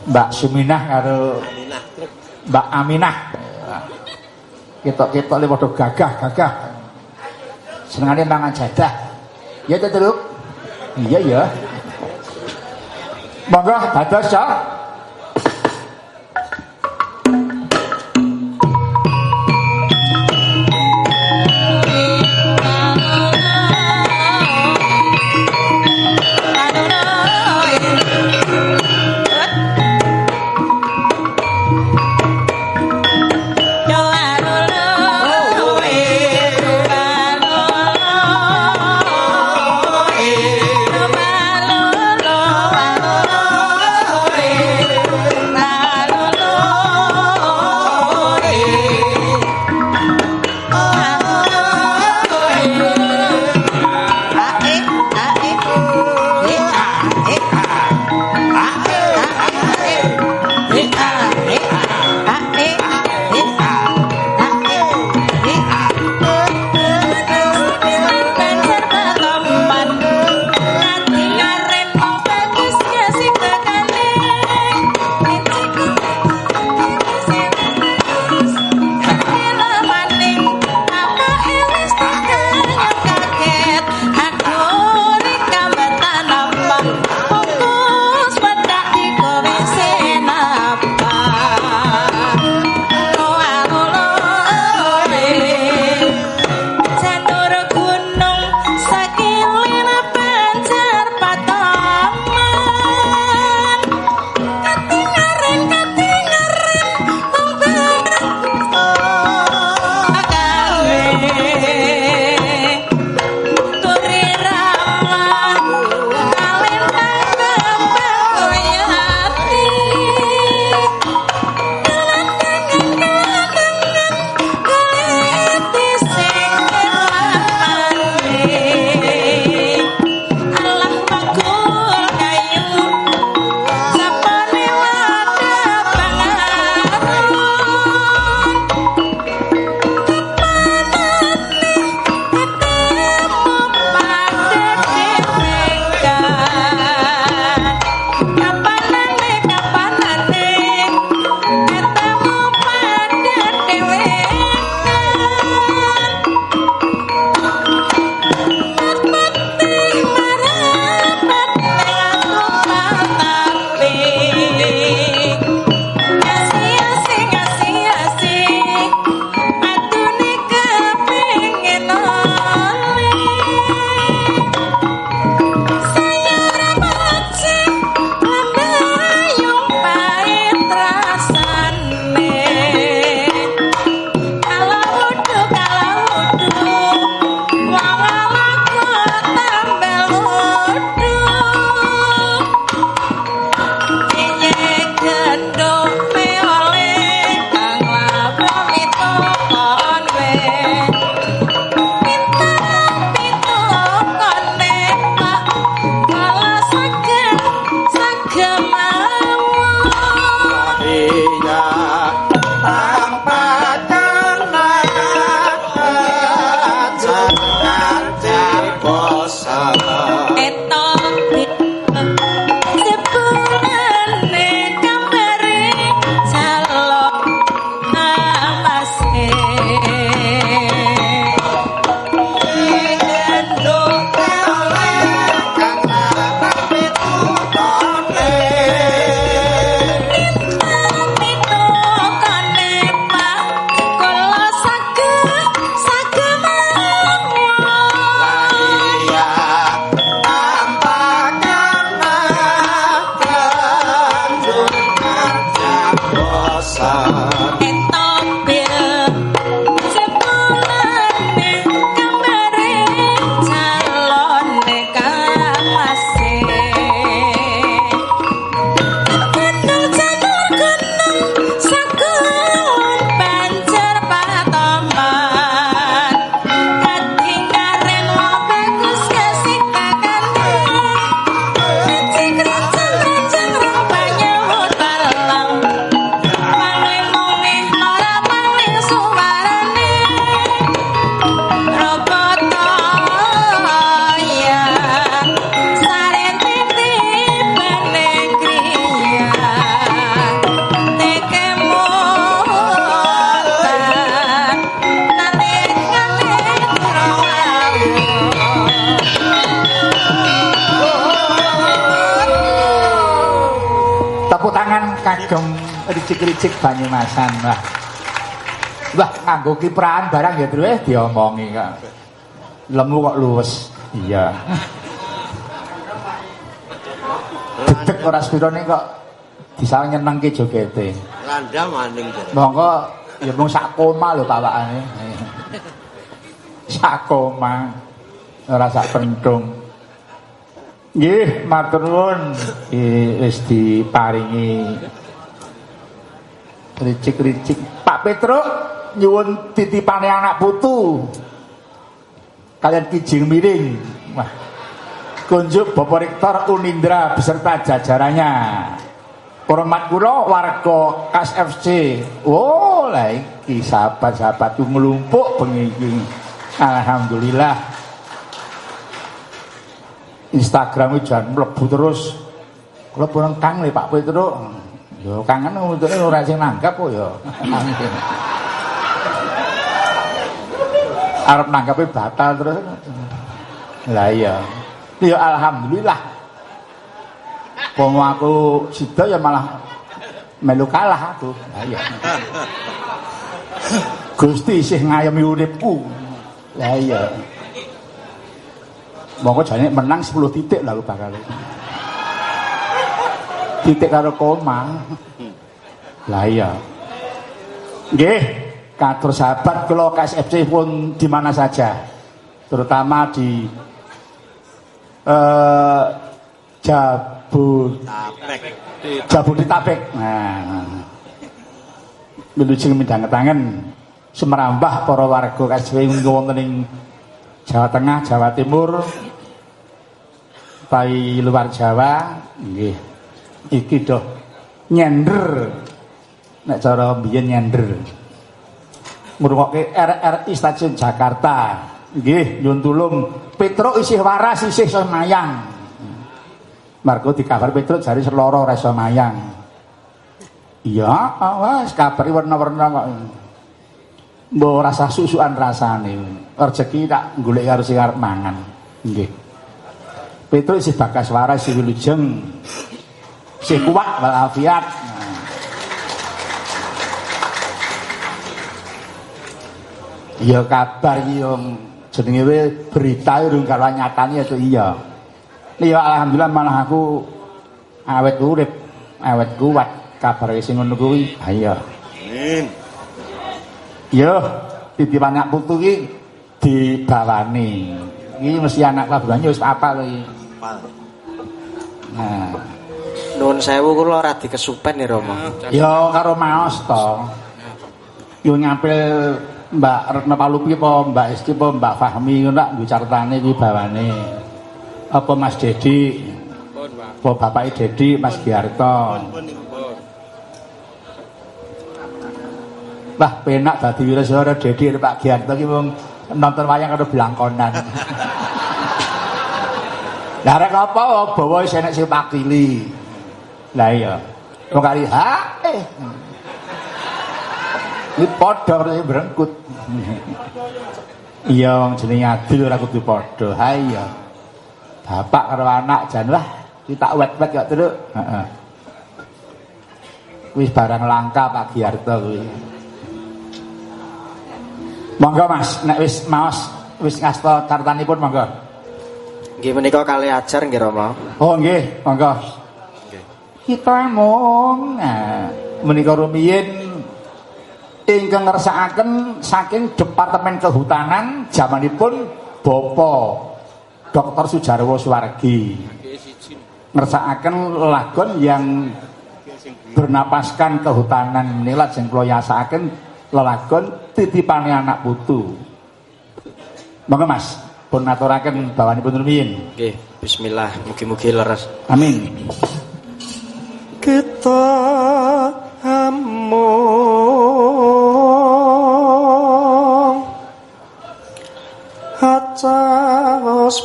Mbak Suminah karo Mbak Aminah. Ketok-ketok le padha gagah-gagah. Senengane mangan jadah. Ya to? Iya ya. Monggo dados ya. Ricik-ricik Banyumasan. Wah. Wah, nganggo kiprahan barang ya, Bro, eh diomongi kok. Lemu kok luwes. Iya. Dedek ora spirone kok bisa nyenengke jogete. Landang maning. Monggo ya mung sak koma lho pawakane. Sak koma. Ora sak pentung. Nggih, matur nuwun. Wis diparingi ricik-ricik. Pak Petruk nyuwun titipane anak putu. Kalian kijing miring. Wah. Kunjuk Bapak Rektor Unindra beserta jajarannya. Hormat kula warga Kas FC. Oh, lah iki sahabat-sahabat ku nglumpuk bengi. Alhamdulillah. Instagram jangan mlebu terus. Kula pun kang Pak Petruk. Yo kangen untune ora sing nanggap kok yo. Arep nanggape batal terus. Lah iya. Ya alhamdulillah. Wong aku sida ya malah melu kalah aku. Lah iya. Gusti isih ngayomi uripku. Lah iya. Monggo jane menang 10 titik lah bakal. Titik karo koma. Lah iya. Nggih, katur sahabat kula KSFC pun di mana saja. Terutama di eh Jabut Tapek. Jabodetabek. Nah. Menuju midang tangan semerambah para warga KSW wonten ing Jawa Tengah, Jawa Timur, pai luar Jawa, nggih. Iki doh nyender. Nek cara biyen nyender. Ngrungokke RRI Stasiun Jakarta. Nggih, nyun tulung Petruk isih waras isih semayang. Margo dikabar Petruk jari seloro iso mayang. Iya, awas kabari warna-warna kok. Mbok rasa susukan rasane. Rezeki tak golek karo sing arep mangan. Nggih. Petruk isih bakas waras isih wilujeng. Isih kuat walafiat. Iya kabar yo jenenge we berita urung karo nyatane itu iya. Iya alhamdulillah malah aku awet urip, awet kuat kabar sing ngono kuwi. Ha iya. Amin. Yo titipan anak putu ki dibawani. Iki mesti anak labuhan wis apa lho iki. Nah, Nuwun sewu kula ora dikesupen ya Rama. yo karo maos to. Yo nyampil Mbak Retno Palupi apa Mbak Esti apa Mbak Fahmi ngono tak caritane kuwi bawane. Apa Mas Dedi? Apa bapake Dedi Mas Giarto? Wah, penak dadi wiraswara Dedi Pak Giarto ki wong nonton wayang karo blangkonan. Lah rek apa bawa wis enek sing pakili. Lah iya. Wong kali ha eh. Ini padha karo sing brengkut. Iya wong jenenge adil ora kudu padha. Ha iya. Bapak karo anak jan wah kita wet-wet kok terus. Heeh. Wis barang langka Pak Giarto kuwi. Monggo Mas, nek wis maos wis ngasta cartanipun monggo. Nggih menika kali ajar nggih Rama. Oh nggih, monggo. Kita mong nah, menika rumiyin ingkang ngersakaken saking Departemen Kehutanan zamanipun Bapak Dr. Sujarwo Suwargi. Ngersakaken lagon yang bernapaskan kehutanan menilat sing kula yasakaken lelagon titipane anak putu. Monggo Mas, pun aturaken bawanipun rumiyin. Nggih, bismillah. Mugi-mugi leres. Amin. kita amung acaos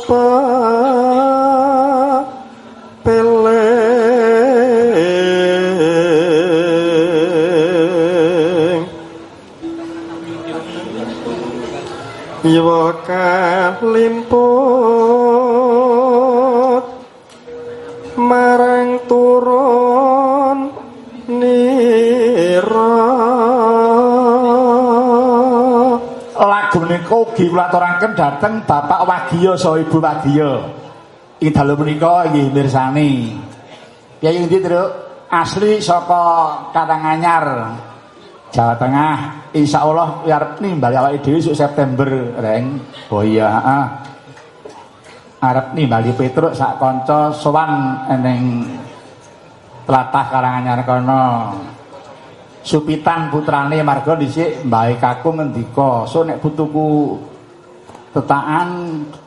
pele Yoka limpo menika ugi kula aturaken dhateng Bapak Wagio saha Ibu Wagio. Ing dalu menika nggih mirsani. Kyai endi, Truk? Asli saka Karanganyar. Jawa Tengah. Insyaallah arep nimbali awake dhewe esuk September, Reng. Oh iya, heeh. Arep nimbali Petruk sak kanca sowan eneng tlatah Karanganyar kono. Supitan putrane marga dhisik mbahe kakung ngendika, "So nek putuku tetakan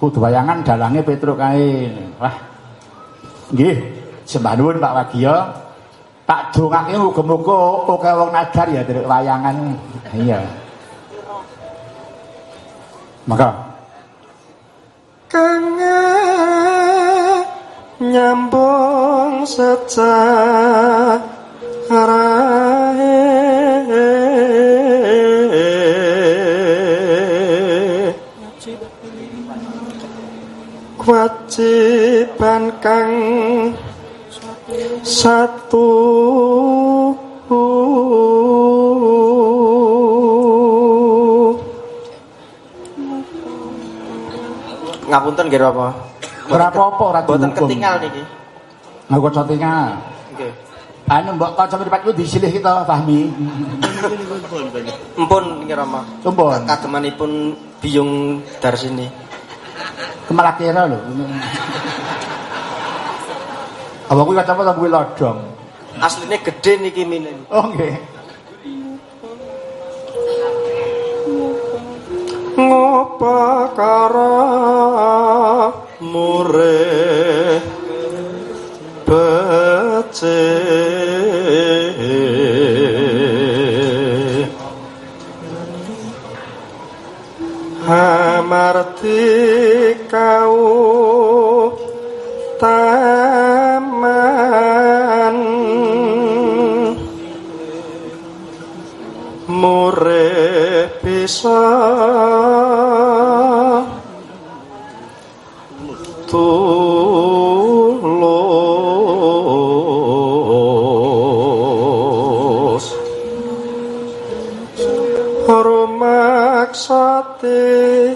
kudu wayangan dalange Petruk kae." Wah. Nggih, sembah Pak Wagio. Tak dongake muga-muga oke wong nadar ya Truk wayangan. Iya. Maka kang nyambung kewajiban kang satu Ngapunten nggih apa? ora apa-apa ora Boten ketinggal niki. Aku cotingal. Nggih. Anu mbok kaca mripatku disilih kita Fahmi. Empun niki Rama. Sumpun. Kagemanipun biyung darsini. Kemalah kira lho. Apa kuwi kacamata kuwi lodong. Asline gede niki mine. Oh nggih. ngopo karo mure bece amarti kau taman. Mure bisa tulus rumaksati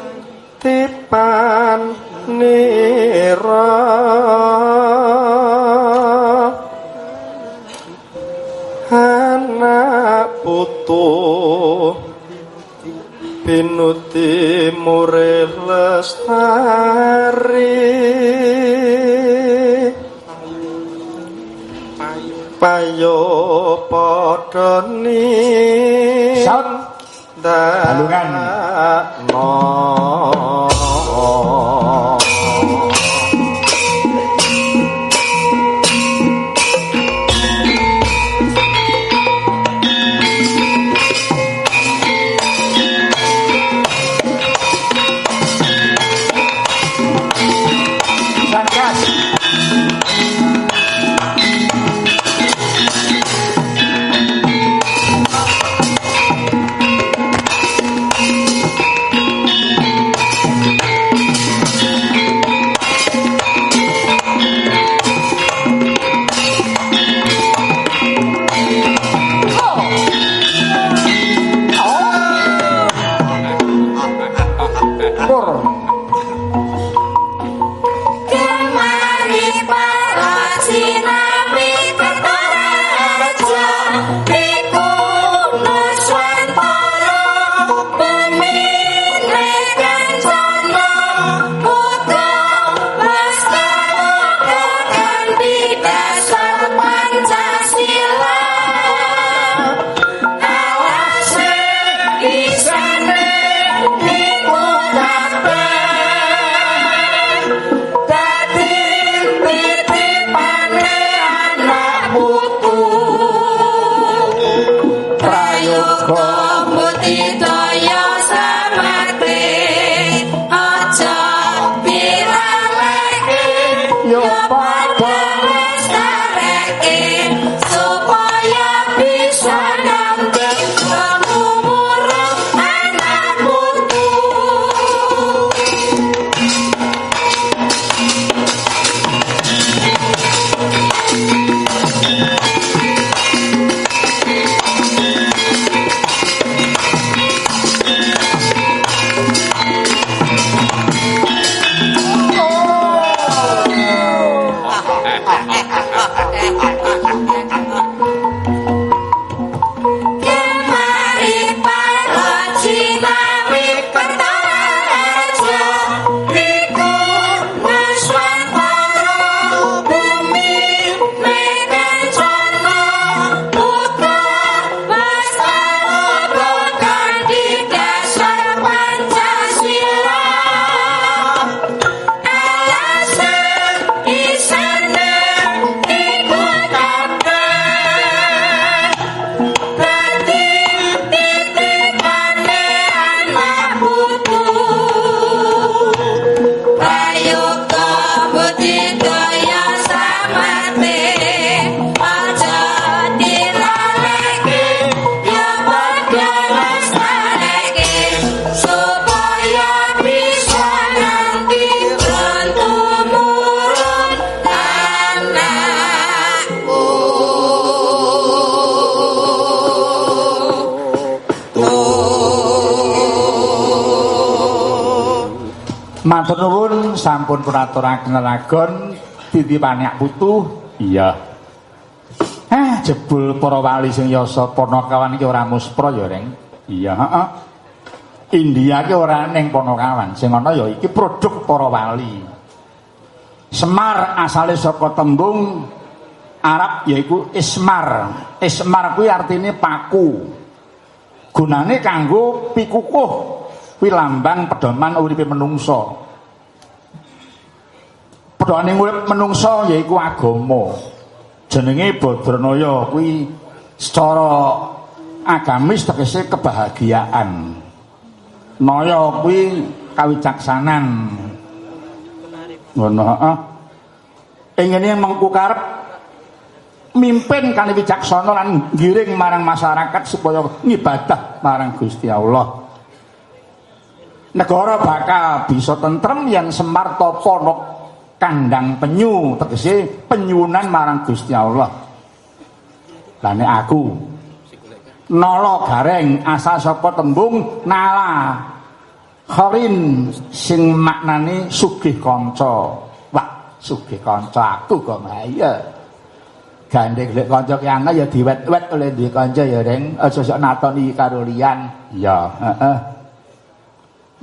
tipan nira. Anak putu pinuti mure lestari. Payo padha ni Balungan. Oh. Ragon titipane putu. Iya. Eh jebul para wali sing yasa Panakawan iki ora muspra ya, Reng. Iya, heeh. India ki ora ning Panakawan, sing ana ya iki produk para wali. Semar asale saka tembung Arab yaiku ismar. Ismar kuwi artine paku. Gunane kanggo pikukuh kuwi lambang pedoman uripe menungso. Pedhane urip menungso yaiku agama. Jenenge Badranaya kuwi secara agamis tegese kebahagiaan. Naya kuwi kawicaksanan. Ngono heeh. Ing ngene mengku karep mimpin kali wicaksana lan giring marang masyarakat supaya ngibadah marang Gusti Allah. Negara bakal bisa tentrem yang semar nok kandang penyu tegese penyunan marang Gusti Allah. Lah aku nala gareng asal saka tembung nala kharin sing maknane sugih kanca. Wah, sugih kanca aku kok bahaya. gandeng lek kanca ki ana ya diwet-wet oleh duwe kanca ya Reng aja sok natoni karo liyan ya heeh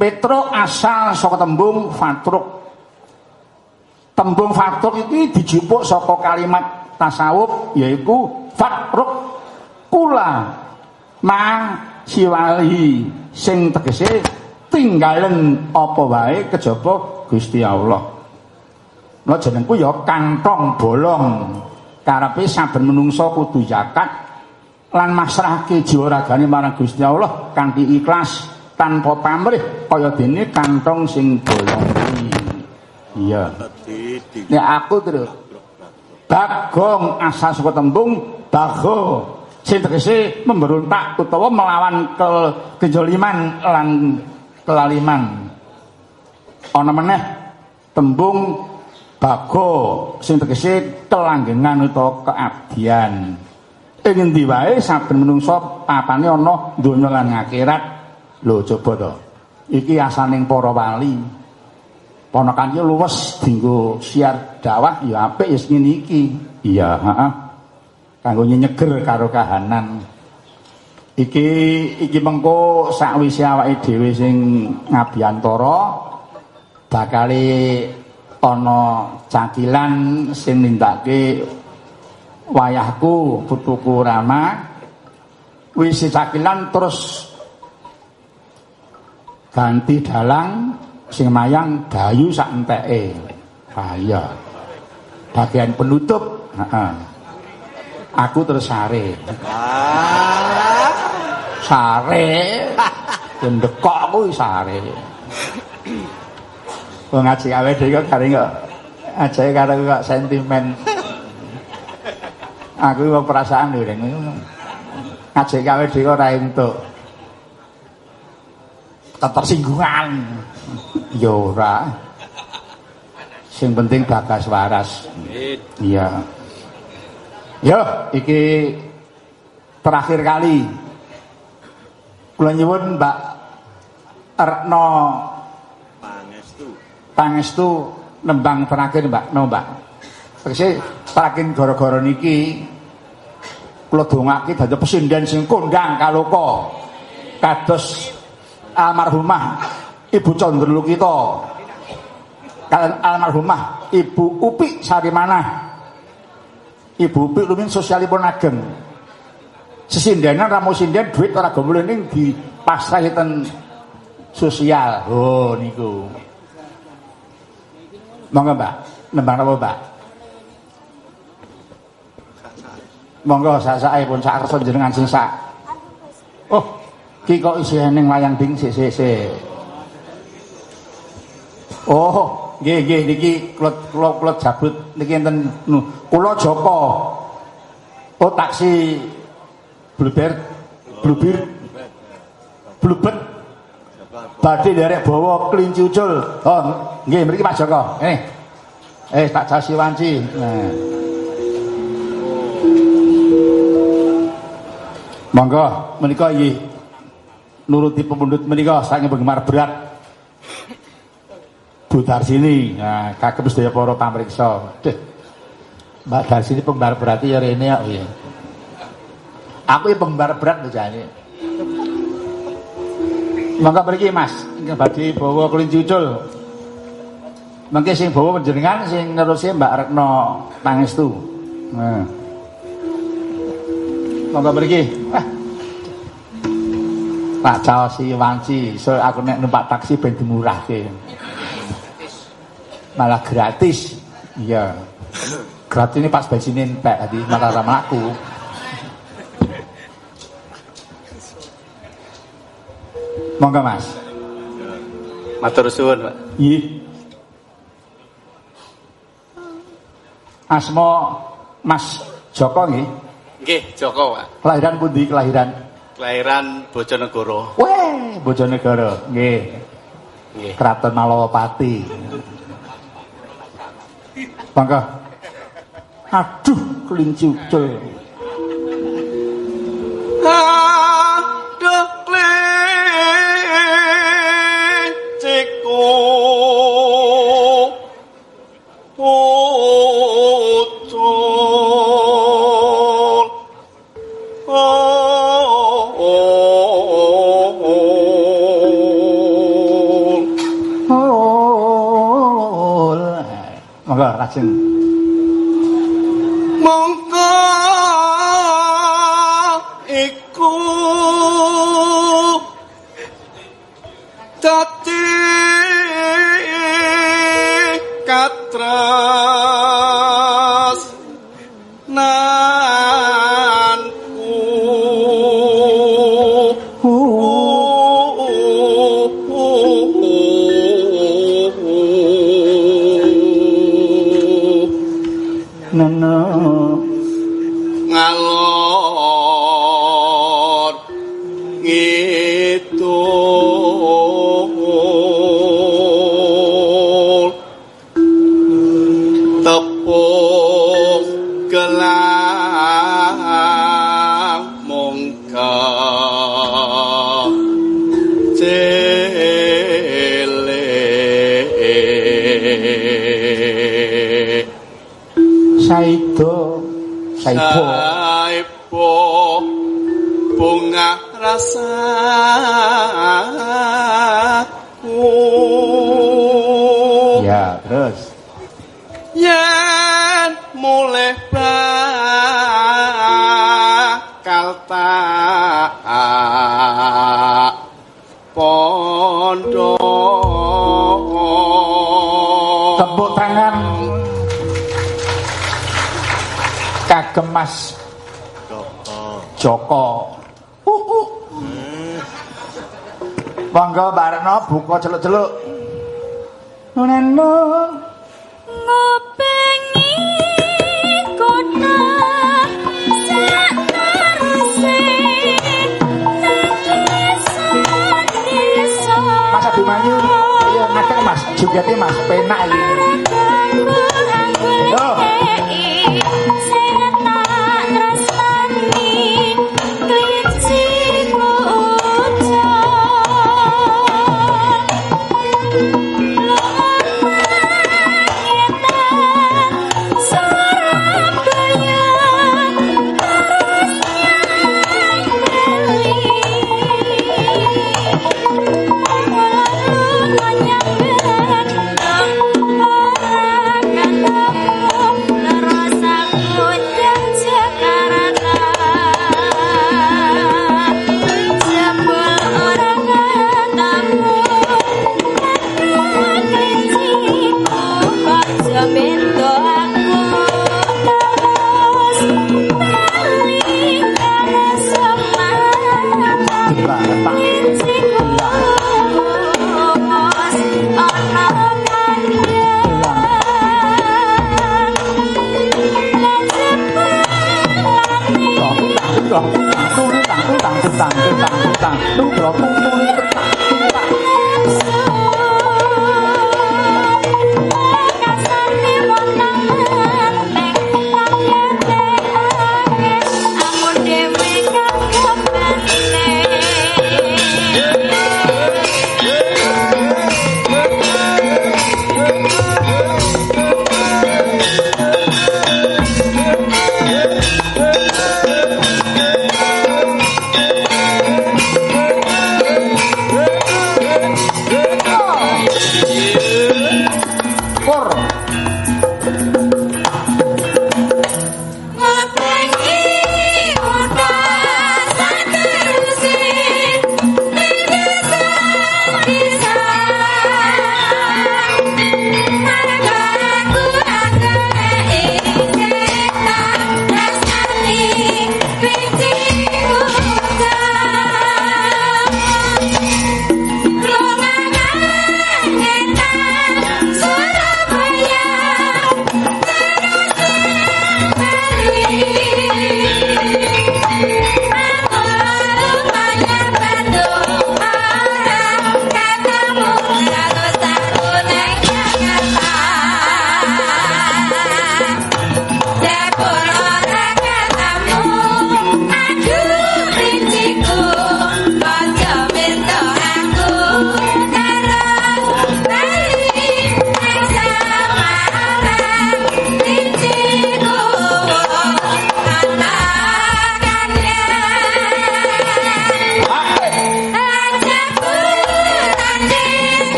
Petruk asal saka tembung fatruk tembung fatruk iki dijupuk saka kalimat tasawuf yaiku fatruk kula ma siwali sing tegese tinggalen apa wae kejaba Gusti Allah. Lah jenengku ya kantong bolong. karepe saben menungso kudu zakat lan masrahke jiwa ragane marang Gusti Allah kanthi ikhlas tanpa pamrih kaya dene kantong sing bolong iya. Nek aku terus bagong asal saka tembung bago. Sing memberontak utawa melawan ke kejoliman lan kelaliman. Ana meneh tembung bago sing tegese telanggengan utawa keabdian. Ing endi wae saben menungsa papane ana donya lan akhirat lho coba to. Iki asaning para wali ponakan luwes dinggo siar dakwah ya apik ya ngene iki. Iya heeh. Kanggo nyeger karo kahanan. Iki iki mengko sakwise awake dhewe sing ngabiyantara bakale ana cakilan sing nindakake wayahku putuku Rama. Wis cakilan terus ganti dalang sing mayang bayu sak enteke. Bahaya bagian penutup heeh aku terus sare. Sare. Ndekok kuwi sare. Wong ngaji awe dhewe kok garing kok. Ajae karo kok sentimen. Aku kok perasaan lho ning ngaji awe dhewe ora entuk. Ketersinggungan. Ya ora. Sing penting bagas waras. Iya. Yo, iki terakhir kali. Kula nyuwun Mbak Erno pangestu nembang terakhir Mbak, no Mbak. Tegese parakin gara-gara niki kula dongake dadi pesinden sing kondang kaloka kados almarhumah Ibu Condrelu kita. Kalian almarhumah Ibu Upi Sarimana. Ibu Upi lumin sosialipun ageng. Sesindenan ramo sinden duit ora gomule ning dipasrahi ten sosial. Oh niku. Monggo Mbak, nembang apa Mbak? Monggo sak-sake pun sak kersa jenengan sing sak. Oh, ki kok isih ning wayang ding sik sik sik. Oh, nggih nggih niki kula kula jabut niki enten kula Joko. Oh, taksi Bluebird Bluebir Bluebird badhe derek bawa kelinci ucul. Oh, nggih mriki Pak Joko. Eh. Eh tak jasi wanci. Nah. Monggo menika nggih nuruti pemundhut menika saking penggemar berat. Bu Darsini. Nah, kagem sedaya para pamriksa. Duh. Mbak Darsini pembar berarti ya rene ya. Aku ya pembar berat lho jane. Mangga mriki Mas, badhe bawa kelinci ucul. Mangke sing bawa panjenengan sing nerusi Mbak Retno Pangestu. Nah. Mangga mriki. Wah. Pak Caosi Wanci, so aku nek numpak taksi ben dimurahke. Malah gratis. Iya. Gratis ini pas bensin entek tadi malah ramah aku. Monggo Mas. Matur suwun, Pak. Nggih. Asma Mas Joko nggih. Nggih, Joko, Pak. Kelahiran pundi kelahiran? Kelahiran Bojonegoro. Weh, Bojonegoro. Nggih. Kraton Malawapati. Monggo. Aduh, kelinci ucul. Aduh kliciku ucul lajeng. mongko iku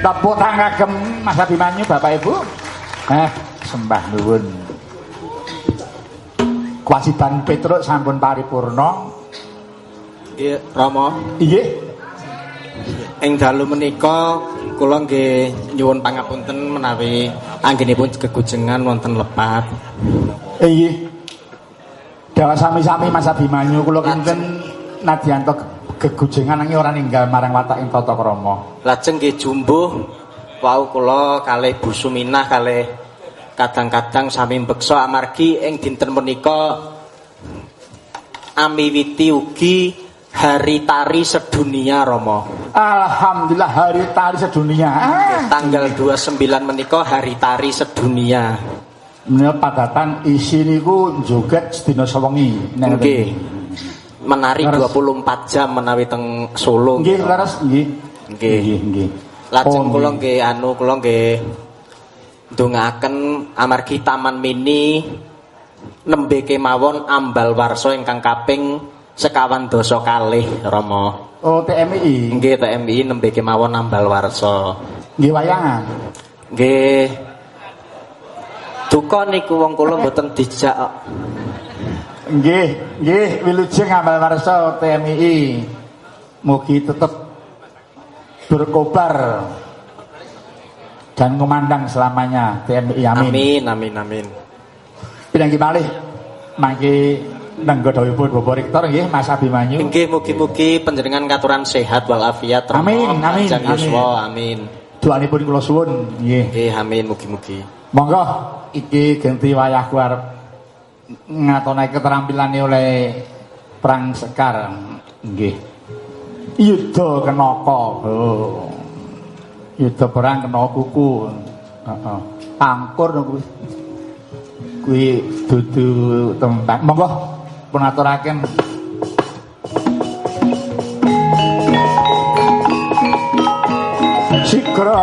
Tepuk tangan kagem Mas Abimanyu Bapak Ibu. Eh, sembah nuwun. Kewajiban Petruk sampun paripurna. Nggih, Rama. Inggih. Ing dalu menika kula nggih nyuwun pangapunten menawi anggenipun gegujengan wonten lepat. Inggih. Dawa sami-sami Mas Abimanyu kula kinten nadyanto gegujengan nanging ora ninggal marang wataking tata krama. Lajeng nggih jumbuh wau kula kalih Bu Suminah kalih kadang-kadang sami beksa amargi ing dinten menika amiwiti ugi hari tari sedunia Rama. Alhamdulillah hari tari sedunia. Ah. Tanggal 29 menika hari tari sedunia. Menika padatan isi niku joget sedina sewengi. Nggih. Menari Leres. 24 jam menawi teng Solo. Nggih, leres nggih. Nggih. Nggih, nggih. Lajeng Oh, kula nggih. anu kula nggih ndongaaken amargi Taman Mini nembe kemawon ambal warsa ingkang kaping sekawan dosa kalih Rama. Oh, TMI. Nggih TMI nembe kemawon ambal warsa. Nggih wayangan. Nggih. Duka niku wong kula mboten dijak. Nggih, nggih wilujeng amal warsa TMI. Mugi tetep berkobar dan memandang selamanya TMI amin. Amin amin amin. Pinanggi malih mangke nenggodhawipun Bapak Rektor nggih Mas Abimanyu. Nggih mugi-mugi panjenengan katuran sehat walafiat Rama. Amin, amin, Panjang amin. yuswa, amin. Doanipun kula suwun nggih. Nggih amin mugi-mugi. Monggo iki ganti wayahku arep ngatonake keterampilane oleh perang sekar. Nggih. Yudha kenaka yuda perang kena kuku. Heeh. Angkur kuwi dudu tempat. Monggo penaturaken sikra